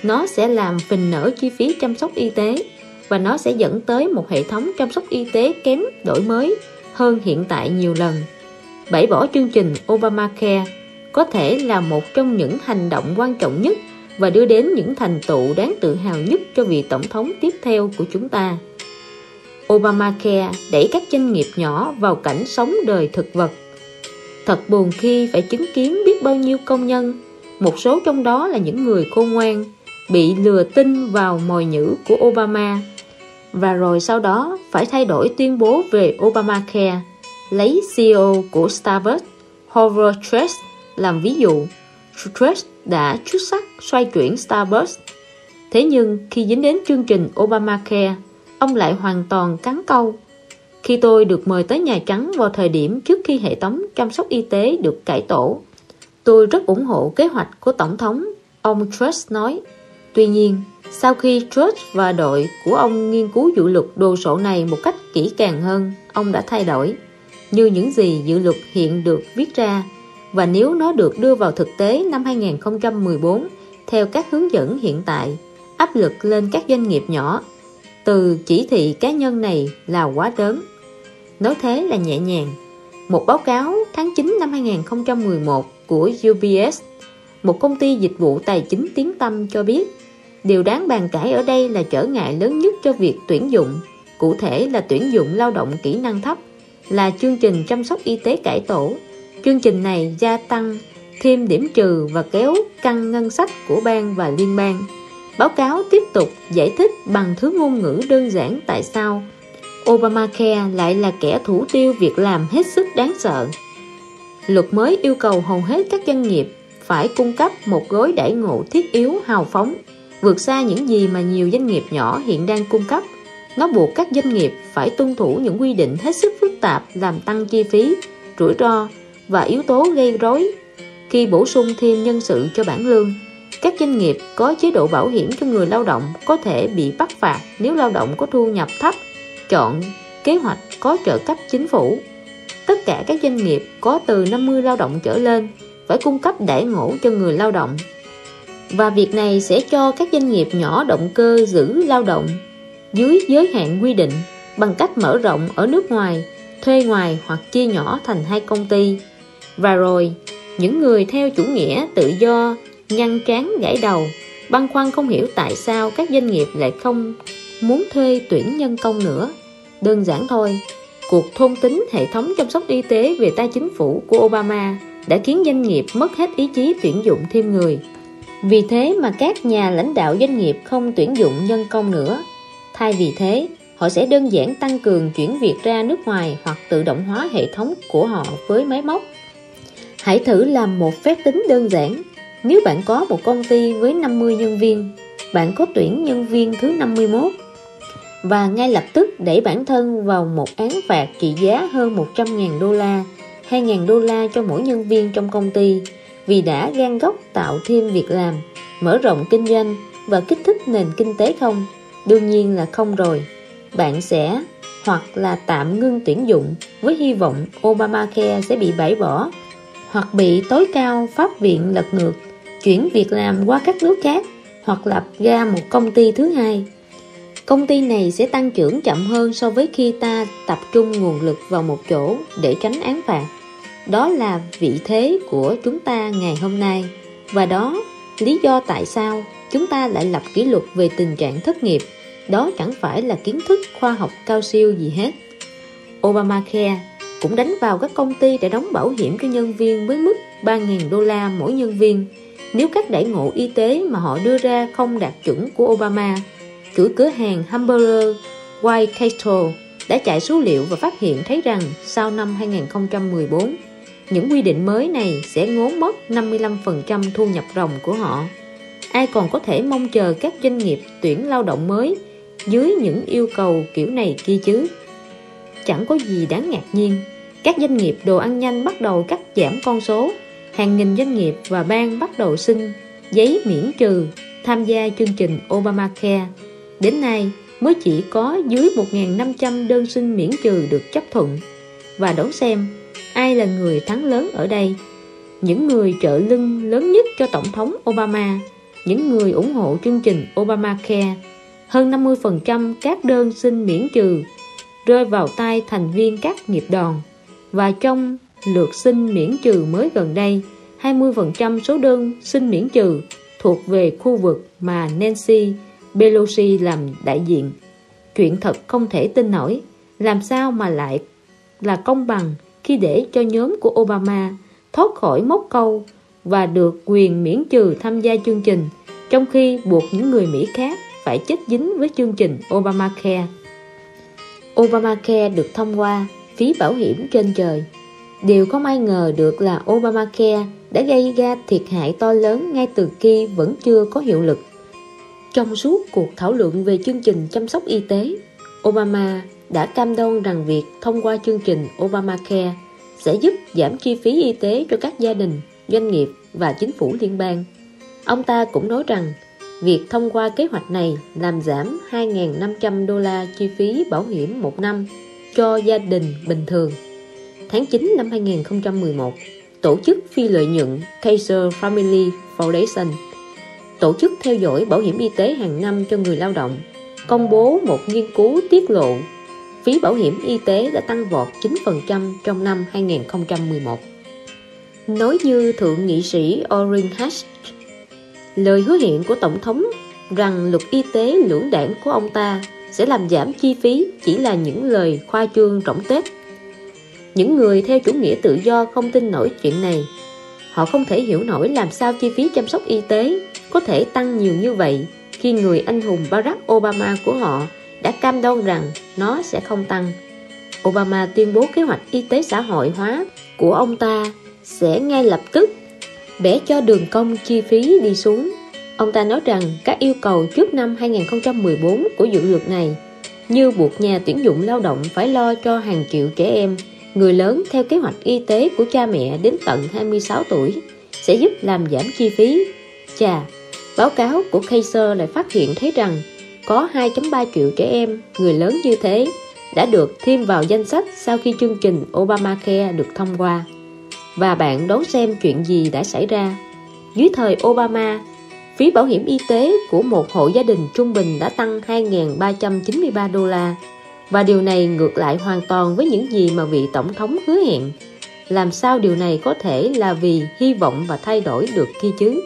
S1: Nó sẽ làm phình nở chi phí chăm sóc y tế và nó sẽ dẫn tới một hệ thống chăm sóc y tế kém đổi mới hơn hiện tại nhiều lần. Bãi bỏ chương trình Obamacare có thể là một trong những hành động quan trọng nhất và đưa đến những thành tựu đáng tự hào nhất cho vị tổng thống tiếp theo của chúng ta. Obamacare đẩy các doanh nghiệp nhỏ vào cảnh sống đời thực vật. Thật buồn khi phải chứng kiến biết bao nhiêu công nhân, một số trong đó là những người khôn ngoan, bị lừa tin vào mồi nhữ của Obama và rồi sau đó phải thay đổi tuyên bố về Obamacare lấy CEO của Starbucks Howard trust làm ví dụ. Trust đã xuất sắc xoay chuyển Starbucks. Thế nhưng khi dính đến chương trình Obamacare ông lại hoàn toàn cắn câu. Khi tôi được mời tới Nhà Trắng vào thời điểm trước khi hệ thống chăm sóc y tế được cải tổ tôi rất ủng hộ kế hoạch của Tổng thống. Ông trust nói tuy nhiên sau khi trust và đội của ông nghiên cứu dự luật đồ sộ này một cách kỹ càng hơn, ông đã thay đổi. Như những gì dự luật hiện được viết ra, và nếu nó được đưa vào thực tế năm 2014 theo các hướng dẫn hiện tại, áp lực lên các doanh nghiệp nhỏ từ chỉ thị cá nhân này là quá lớn. Nói thế là nhẹ nhàng. Một báo cáo tháng 9 năm 2011 của UBS, một công ty dịch vụ tài chính tiếng tâm cho biết Điều đáng bàn cãi ở đây là trở ngại lớn nhất cho việc tuyển dụng, cụ thể là tuyển dụng lao động kỹ năng thấp, là chương trình chăm sóc y tế cải tổ. Chương trình này gia tăng, thêm điểm trừ và kéo căng ngân sách của bang và liên bang. Báo cáo tiếp tục giải thích bằng thứ ngôn ngữ đơn giản tại sao Obamacare lại là kẻ thủ tiêu việc làm hết sức đáng sợ. Luật mới yêu cầu hầu hết các doanh nghiệp phải cung cấp một gói đãi ngộ thiết yếu, hào phóng, vượt xa những gì mà nhiều doanh nghiệp nhỏ hiện đang cung cấp. Nó buộc các doanh nghiệp phải tuân thủ những quy định hết sức phức tạp làm tăng chi phí, rủi ro và yếu tố gây rối khi bổ sung thêm nhân sự cho bản lương. Các doanh nghiệp có chế độ bảo hiểm cho người lao động có thể bị bắt phạt nếu lao động có thu nhập thấp, chọn kế hoạch có trợ cấp chính phủ. Tất cả các doanh nghiệp có từ 50 lao động trở lên phải cung cấp đãi ngộ cho người lao động và việc này sẽ cho các doanh nghiệp nhỏ động cơ giữ lao động dưới giới hạn quy định bằng cách mở rộng ở nước ngoài, thuê ngoài hoặc chia nhỏ thành hai công ty. Và rồi, những người theo chủ nghĩa tự do nhăn trán gãy đầu, băn khoăn không hiểu tại sao các doanh nghiệp lại không muốn thuê tuyển nhân công nữa. Đơn giản thôi, cuộc thôn tính hệ thống chăm sóc y tế về tay chính phủ của Obama đã khiến doanh nghiệp mất hết ý chí tuyển dụng thêm người. Vì thế mà các nhà lãnh đạo doanh nghiệp không tuyển dụng nhân công nữa. Thay vì thế, họ sẽ đơn giản tăng cường chuyển việc ra nước ngoài hoặc tự động hóa hệ thống của họ với máy móc. Hãy thử làm một phép tính đơn giản. Nếu bạn có một công ty với 50 nhân viên, bạn có tuyển nhân viên thứ 51 và ngay lập tức đẩy bản thân vào một án phạt trị giá hơn 100.000 đô la, 2.000 đô la cho mỗi nhân viên trong công ty vì đã gan gốc tạo thêm việc làm, mở rộng kinh doanh và kích thích nền kinh tế không? Đương nhiên là không rồi. Bạn sẽ hoặc là tạm ngưng tuyển dụng với hy vọng Obamacare sẽ bị bãi bỏ, hoặc bị tối cao pháp viện lật ngược, chuyển việc làm qua các nước khác, hoặc lập ra một công ty thứ hai. Công ty này sẽ tăng trưởng chậm hơn so với khi ta tập trung nguồn lực vào một chỗ để tránh án phạt. Đó là vị thế của chúng ta ngày hôm nay và đó lý do tại sao chúng ta lại lập kỷ lục về tình trạng thất nghiệp. Đó chẳng phải là kiến thức khoa học cao siêu gì hết. Obamacare cũng đánh vào các công ty để đóng bảo hiểm cho nhân viên với mức 3.000 đô la mỗi nhân viên nếu các đãi ngộ y tế mà họ đưa ra không đạt chuẩn của Obama. Chuỗi cửa hàng hamburger White Castle đã chạy số liệu và phát hiện thấy rằng sau năm 2014, những quy định mới này sẽ ngốn mất 55% thu nhập ròng của họ. Ai còn có thể mong chờ các doanh nghiệp tuyển lao động mới dưới những yêu cầu kiểu này kia chứ? Chẳng có gì đáng ngạc nhiên. Các doanh nghiệp đồ ăn nhanh bắt đầu cắt giảm con số. Hàng nghìn doanh nghiệp và bang bắt đầu xin giấy miễn trừ tham gia chương trình Obamacare. Đến nay, mới chỉ có dưới 1.500 đơn xin miễn trừ được chấp thuận. Và đón xem ai là người thắng lớn ở đây. Những người trợ lưng lớn nhất cho Tổng thống Obama, những người ủng hộ chương trình Obamacare, hơn 50% các đơn xin miễn trừ rơi vào tay thành viên các nghiệp đoàn. Và trong lượt xin miễn trừ mới gần đây 20% số đơn xin miễn trừ thuộc về khu vực mà Nancy Pelosi làm đại diện. Chuyện thật không thể tin nổi làm sao mà lại là công bằng khi để cho nhóm của Obama thoát khỏi mốc câu và được quyền miễn trừ tham gia chương trình trong khi buộc những người Mỹ khác phải chết dính với chương trình Obamacare Obamacare được thông qua phí bảo hiểm trên trời. Điều không ai ngờ được là Obamacare đã gây ra thiệt hại to lớn ngay từ khi vẫn chưa có hiệu lực. Trong suốt cuộc thảo luận về chương trình chăm sóc y tế, Obama đã cam đoan rằng việc thông qua chương trình Obamacare sẽ giúp giảm chi phí y tế cho các gia đình, doanh nghiệp và chính phủ liên bang. Ông ta cũng nói rằng Việc thông qua kế hoạch này làm giảm 2.500 đô la chi phí bảo hiểm một năm cho gia đình bình thường. Tháng 9 năm 2011, tổ chức phi lợi nhuận Kaiser Family Foundation, tổ chức theo dõi bảo hiểm y tế hàng năm cho người lao động, công bố một nghiên cứu tiết lộ phí bảo hiểm y tế đã tăng vọt 9% trong năm 2011. Nói như Thượng nghị sĩ Orrin Hatch, Lời hứa hẹn của Tổng thống rằng luật y tế lưỡng đảng của ông ta sẽ làm giảm chi phí chỉ là những lời khoa trương rỗng tết. Những người theo chủ nghĩa tự do không tin nổi chuyện này. Họ không thể hiểu nổi làm sao chi phí chăm sóc y tế có thể tăng nhiều như vậy khi người anh hùng Barack Obama của họ đã cam đoan rằng nó sẽ không tăng. Obama tuyên bố kế hoạch y tế xã hội hóa của ông ta sẽ ngay lập tức bẻ cho đường công chi phí đi xuống. Ông ta nói rằng các yêu cầu trước năm 2014 của dự luật này như buộc nhà tuyển dụng lao động phải lo cho hàng triệu trẻ em, người lớn theo kế hoạch y tế của cha mẹ đến tận 26 tuổi sẽ giúp làm giảm chi phí. Chà, báo cáo của Kaiser lại phát hiện thấy rằng có 2.3 triệu trẻ em, người lớn như thế đã được thêm vào danh sách sau khi chương trình Obamacare được thông qua. Và bạn đón xem chuyện gì đã xảy ra. Dưới thời Obama, phí bảo hiểm y tế của một hộ gia đình trung bình đã tăng 2.393 đô la và điều này ngược lại hoàn toàn với những gì mà vị tổng thống hứa hẹn. Làm sao điều này có thể là vì hy vọng và thay đổi được kia chứ?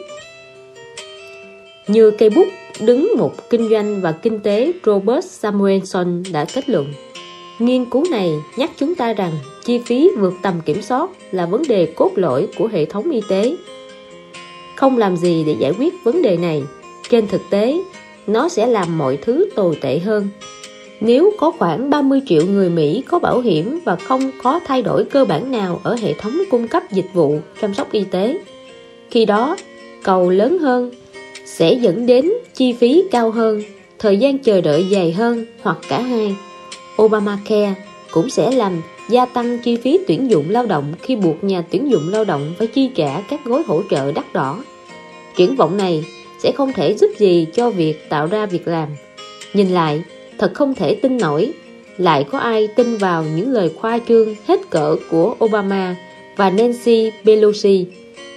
S1: Như cây bút đứng một kinh doanh và kinh tế Robert Samuelson đã kết luận Nghiên cứu này nhắc chúng ta rằng chi phí vượt tầm kiểm soát là vấn đề cốt lõi của hệ thống y tế. Không làm gì để giải quyết vấn đề này, trên thực tế, nó sẽ làm mọi thứ tồi tệ hơn. Nếu có khoảng 30 triệu người Mỹ có bảo hiểm và không có thay đổi cơ bản nào ở hệ thống cung cấp dịch vụ chăm sóc y tế, khi đó cầu lớn hơn sẽ dẫn đến chi phí cao hơn, thời gian chờ đợi dài hơn hoặc cả hai. Obamacare cũng sẽ làm gia tăng chi phí tuyển dụng lao động khi buộc nhà tuyển dụng lao động phải chi trả các gói hỗ trợ đắt đỏ. Triển vọng này sẽ không thể giúp gì cho việc tạo ra việc làm. Nhìn lại, thật không thể tin nổi, lại có ai tin vào những lời khoa trương hết cỡ của Obama và Nancy Pelosi.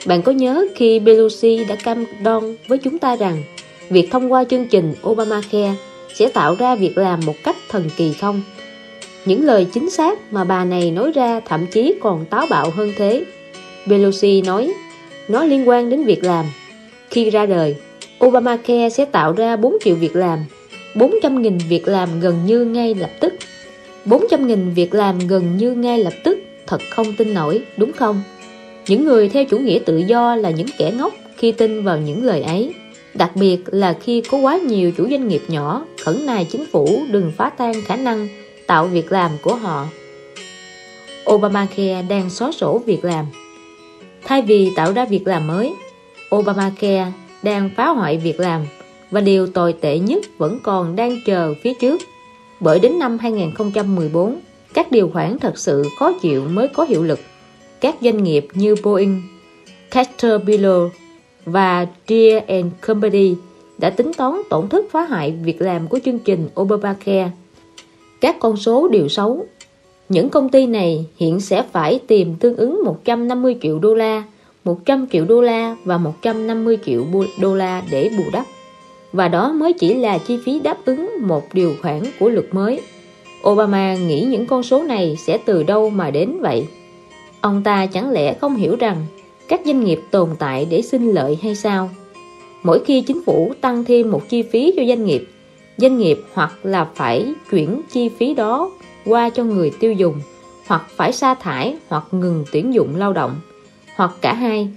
S1: Bạn có nhớ khi Pelosi đã cam đoan với chúng ta rằng việc thông qua chương trình Obamacare sẽ tạo ra việc làm một cách thần kỳ không? Những lời chính xác mà bà này nói ra thậm chí còn táo bạo hơn thế. Pelosi nói, nó liên quan đến việc làm. Khi ra đời, Obamacare sẽ tạo ra 4 triệu việc làm, 400.000 việc làm gần như ngay lập tức. 400.000 việc làm gần như ngay lập tức, thật không tin nổi, đúng không? Những người theo chủ nghĩa tự do là những kẻ ngốc khi tin vào những lời ấy. Đặc biệt là khi có quá nhiều chủ doanh nghiệp nhỏ khẩn nài chính phủ đừng phá tan khả năng tạo việc làm của họ. Obamacare đang xóa sổ việc làm. Thay vì tạo ra việc làm mới, Obamacare đang phá hoại việc làm và điều tồi tệ nhất vẫn còn đang chờ phía trước. Bởi đến năm 2014, các điều khoản thật sự khó chịu mới có hiệu lực. Các doanh nghiệp như Boeing, Caterpillar và Deere Company đã tính toán tổn thất phá hại việc làm của chương trình Obamacare. Các con số đều xấu. Những công ty này hiện sẽ phải tìm tương ứng 150 triệu đô la, 100 triệu đô la và 150 triệu đô la để bù đắp. Và đó mới chỉ là chi phí đáp ứng một điều khoản của luật mới. Obama nghĩ những con số này sẽ từ đâu mà đến vậy? Ông ta chẳng lẽ không hiểu rằng các doanh nghiệp tồn tại để sinh lợi hay sao? Mỗi khi chính phủ tăng thêm một chi phí cho doanh nghiệp, doanh nghiệp hoặc là phải chuyển chi phí đó qua cho người tiêu dùng, hoặc phải sa thải hoặc ngừng tuyển dụng lao động, hoặc cả hai.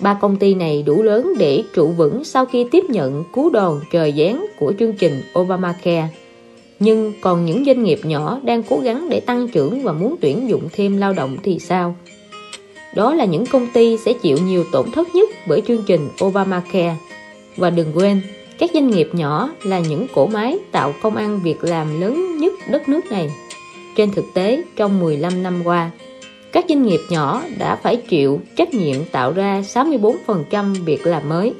S1: Ba công ty này đủ lớn để trụ vững sau khi tiếp nhận cú đòn trời giáng của chương trình Obamacare. Nhưng còn những doanh nghiệp nhỏ đang cố gắng để tăng trưởng và muốn tuyển dụng thêm lao động thì sao? Đó là những công ty sẽ chịu nhiều tổn thất nhất bởi chương trình Obamacare. Và đừng quên, các doanh nghiệp nhỏ là những cổ máy tạo công ăn việc làm lớn nhất đất nước này. Trên thực tế, trong 15 năm qua, các doanh nghiệp nhỏ đã phải chịu trách nhiệm tạo ra 64% việc làm mới.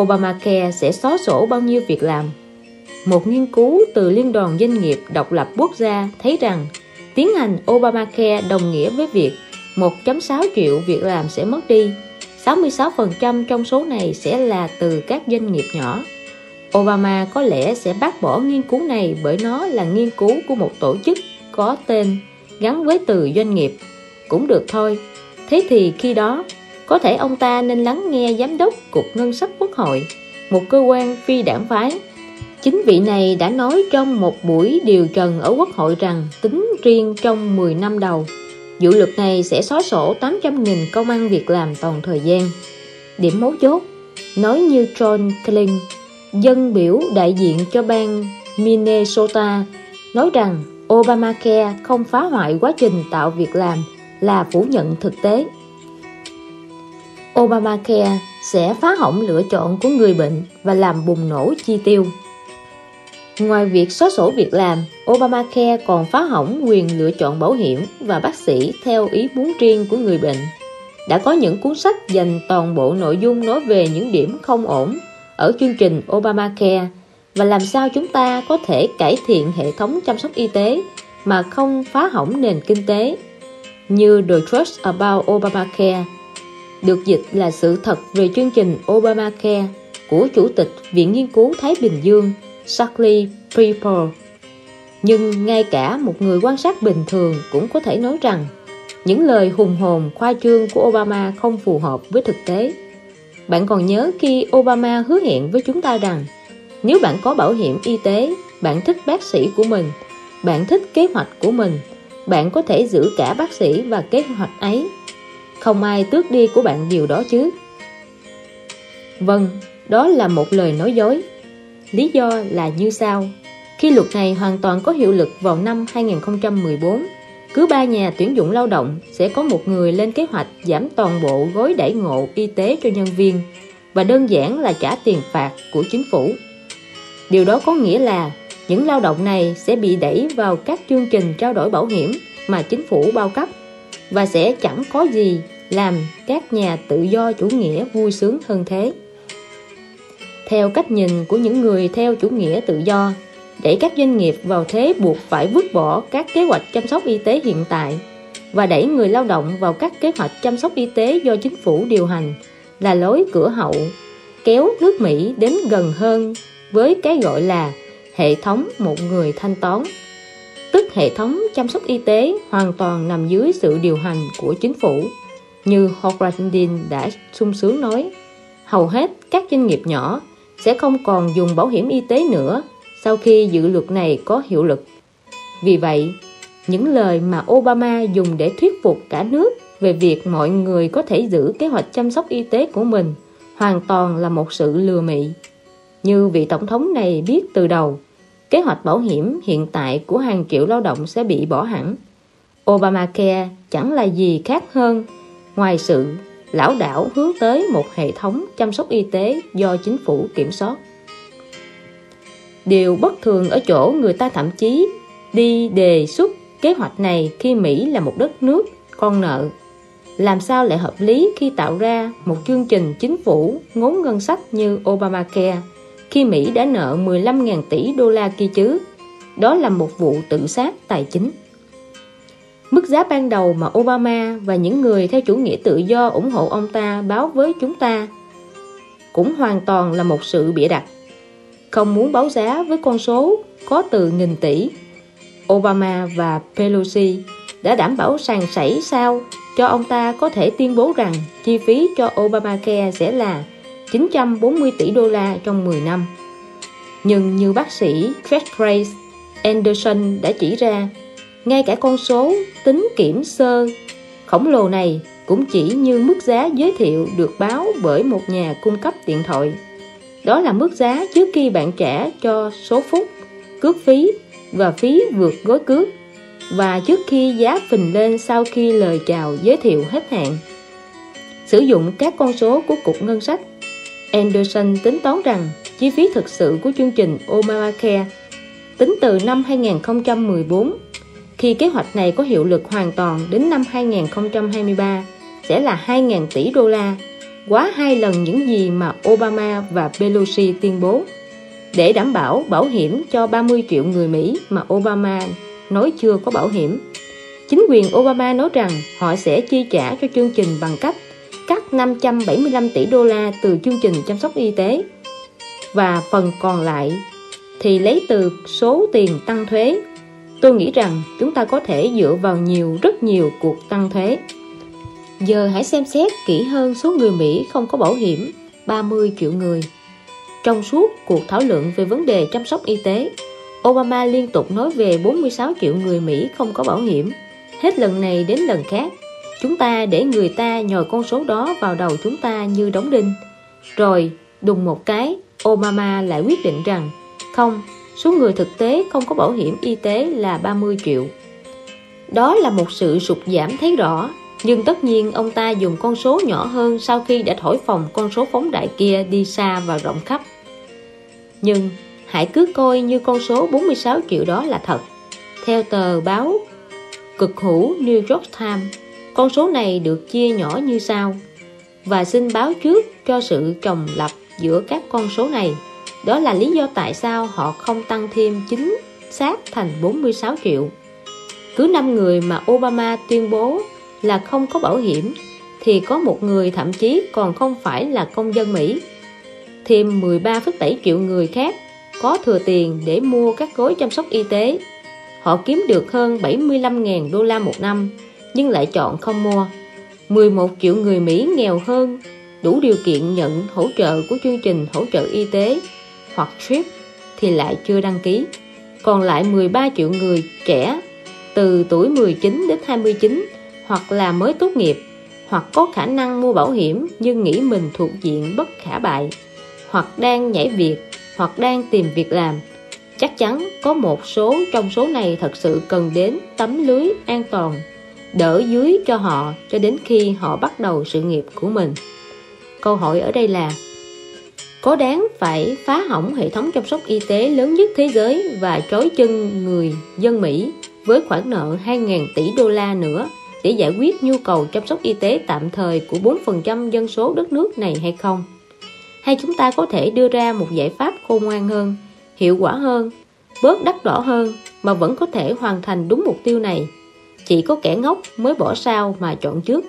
S1: Obamacare sẽ xóa sổ bao nhiêu việc làm? Một nghiên cứu từ Liên đoàn Doanh nghiệp Độc lập Quốc gia thấy rằng, tiến hành Obamacare đồng nghĩa với việc 1.6 triệu việc làm sẽ mất đi. 66% trong số này sẽ là từ các doanh nghiệp nhỏ. Obama có lẽ sẽ bác bỏ nghiên cứu này bởi nó là nghiên cứu của một tổ chức có tên gắn với từ doanh nghiệp. Cũng được thôi. Thế thì khi đó, có thể ông ta nên lắng nghe giám đốc cục ngân sách quốc hội, một cơ quan phi đảng phái chính vị này đã nói trong một buổi điều trần ở quốc hội rằng tính riêng trong 10 năm đầu Dự luật này sẽ xóa sổ 800.000 công ăn việc làm toàn thời gian. Điểm mấu chốt, nói như John Kling, dân biểu đại diện cho bang Minnesota, nói rằng Obamacare không phá hoại quá trình tạo việc làm là phủ nhận thực tế. Obamacare sẽ phá hỏng lựa chọn của người bệnh và làm bùng nổ chi tiêu. Ngoài việc xóa sổ việc làm, Obamacare còn phá hỏng quyền lựa chọn bảo hiểm và bác sĩ theo ý muốn riêng của người bệnh. Đã có những cuốn sách dành toàn bộ nội dung nói về những điểm không ổn ở chương trình Obamacare và làm sao chúng ta có thể cải thiện hệ thống chăm sóc y tế mà không phá hỏng nền kinh tế. Như The Trust About Obamacare được dịch là sự thật về chương trình Obamacare của Chủ tịch Viện Nghiên cứu Thái Bình Dương Charlie People. Nhưng ngay cả một người quan sát bình thường cũng có thể nói rằng những lời hùng hồn khoa trương của Obama không phù hợp với thực tế. Bạn còn nhớ khi Obama hứa hẹn với chúng ta rằng nếu bạn có bảo hiểm y tế, bạn thích bác sĩ của mình, bạn thích kế hoạch của mình, bạn có thể giữ cả bác sĩ và kế hoạch ấy. Không ai tước đi của bạn điều đó chứ. Vâng, đó là một lời nói dối. Lý do là như sau. Khi luật này hoàn toàn có hiệu lực vào năm 2014, cứ ba nhà tuyển dụng lao động sẽ có một người lên kế hoạch giảm toàn bộ gói đẩy ngộ y tế cho nhân viên và đơn giản là trả tiền phạt của chính phủ. Điều đó có nghĩa là những lao động này sẽ bị đẩy vào các chương trình trao đổi bảo hiểm mà chính phủ bao cấp và sẽ chẳng có gì làm các nhà tự do chủ nghĩa vui sướng hơn thế theo cách nhìn của những người theo chủ nghĩa tự do đẩy các doanh nghiệp vào thế buộc phải vứt bỏ các kế hoạch chăm sóc y tế hiện tại và đẩy người lao động vào các kế hoạch chăm sóc y tế do chính phủ điều hành là lối cửa hậu, kéo nước Mỹ đến gần hơn với cái gọi là hệ thống một người thanh toán. Tức hệ thống chăm sóc y tế hoàn toàn nằm dưới sự điều hành của chính phủ, như Horadin đã sung sướng nói. Hầu hết các doanh nghiệp nhỏ sẽ không còn dùng bảo hiểm y tế nữa sau khi dự luật này có hiệu lực vì vậy những lời mà Obama dùng để thuyết phục cả nước về việc mọi người có thể giữ kế hoạch chăm sóc y tế của mình hoàn toàn là một sự lừa mị. Như vị tổng thống này biết từ đầu, kế hoạch bảo hiểm hiện tại của hàng triệu lao động sẽ bị bỏ hẳn. Obamacare chẳng là gì khác hơn ngoài sự lão đảo hướng tới một hệ thống chăm sóc y tế do chính phủ kiểm soát. Điều bất thường ở chỗ người ta thậm chí đi đề xuất kế hoạch này khi Mỹ là một đất nước con nợ làm sao lại hợp lý khi tạo ra một chương trình chính phủ ngốn ngân sách như Obamacare, khi Mỹ đã nợ 15.000 tỷ đô la kia chứ? Đó là một vụ tự sát tài chính. Mức giá ban đầu mà Obama và những người theo chủ nghĩa tự do ủng hộ ông ta báo với chúng ta cũng hoàn toàn là một sự bịa đặt. Không muốn báo giá với con số có từ nghìn tỷ. Obama và Pelosi đã đảm bảo sàn sảy sao cho ông ta có thể tuyên bố rằng chi phí cho Obamacare sẽ là 940 tỷ đô la trong 10 năm. Nhưng như bác sĩ Fred Anderson đã chỉ ra, ngay cả con số tính kiểm sơ khổng lồ này cũng chỉ như mức giá giới thiệu được báo bởi một nhà cung cấp điện thoại. Đó là mức giá trước khi bạn trả cho số phút, cước phí và phí vượt gói cước và trước khi giá phình lên sau khi lời chào giới thiệu hết hạn. Sử dụng các con số của Cục Ngân sách, Anderson tính toán rằng chi phí thực sự của chương trình Obamacare tính từ năm 2014 khi kế hoạch này có hiệu lực hoàn toàn đến năm 2023 sẽ là 2.000 tỷ đô la, quá hai lần những gì mà Obama và Pelosi tuyên bố để đảm bảo bảo hiểm cho 30 triệu người Mỹ mà Obama nói chưa có bảo hiểm. Chính quyền Obama nói rằng họ sẽ chi trả cho chương trình bằng cách cắt 575 tỷ đô la từ chương trình chăm sóc y tế và phần còn lại thì lấy từ số tiền tăng thuế. Tôi nghĩ rằng chúng ta có thể dựa vào nhiều rất nhiều cuộc tăng thuế. Giờ hãy xem xét kỹ hơn số người Mỹ không có bảo hiểm 30 triệu người. Trong suốt cuộc thảo luận về vấn đề chăm sóc y tế, Obama liên tục nói về 46 triệu người Mỹ không có bảo hiểm. Hết lần này đến lần khác, chúng ta để người ta nhồi con số đó vào đầu chúng ta như đóng đinh. Rồi, đùng một cái, Obama lại quyết định rằng không, số người thực tế không có bảo hiểm y tế là 30 triệu. Đó là một sự sụt giảm thấy rõ, nhưng tất nhiên ông ta dùng con số nhỏ hơn sau khi đã thổi phồng con số phóng đại kia đi xa và rộng khắp. Nhưng hãy cứ coi như con số 46 triệu đó là thật. Theo tờ báo cực hữu New York Times, con số này được chia nhỏ như sau. Và xin báo trước cho sự trồng lập giữa các con số này. Đó là lý do tại sao họ không tăng thêm chính xác thành 46 triệu. Cứ 5 người mà Obama tuyên bố là không có bảo hiểm thì có một người thậm chí còn không phải là công dân Mỹ. Thêm 13,7 triệu người khác có thừa tiền để mua các gói chăm sóc y tế. Họ kiếm được hơn 75.000 đô la một năm, nhưng lại chọn không mua. 11 triệu người Mỹ nghèo hơn, đủ điều kiện nhận hỗ trợ của chương trình hỗ trợ y tế hoặc TRIP thì lại chưa đăng ký. Còn lại 13 triệu người trẻ từ tuổi 19 đến 29 hoặc là mới tốt nghiệp hoặc có khả năng mua bảo hiểm nhưng nghĩ mình thuộc diện bất khả bại hoặc đang nhảy việc hoặc đang tìm việc làm, chắc chắn có một số trong số này thật sự cần đến tấm lưới an toàn, đỡ dưới cho họ cho đến khi họ bắt đầu sự nghiệp của mình câu hỏi ở đây là có đáng phải phá hỏng hệ thống chăm sóc y tế lớn nhất thế giới và trói chân người dân Mỹ với khoản nợ 2.000 tỷ đô la nữa để giải quyết nhu cầu chăm sóc y tế tạm thời của 4% dân số đất nước này hay không? hay chúng ta có thể đưa ra một giải pháp khôn ngoan hơn, hiệu quả hơn, bớt đắt đỏ hơn mà vẫn có thể hoàn thành đúng mục tiêu này. Chỉ có kẻ ngốc mới bỏ sau mà chọn trước.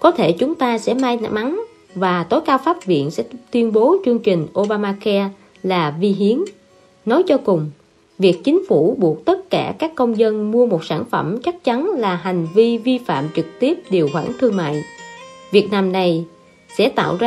S1: Có thể chúng ta sẽ may mắn và tối cao pháp viện sẽ tuyên bố chương trình Obamacare là vi hiến. Nói cho cùng, việc chính phủ buộc tất cả các công dân mua một sản phẩm chắc chắn là hành vi vi phạm trực tiếp điều khoản thương mại. Việc làm này sẽ tạo ra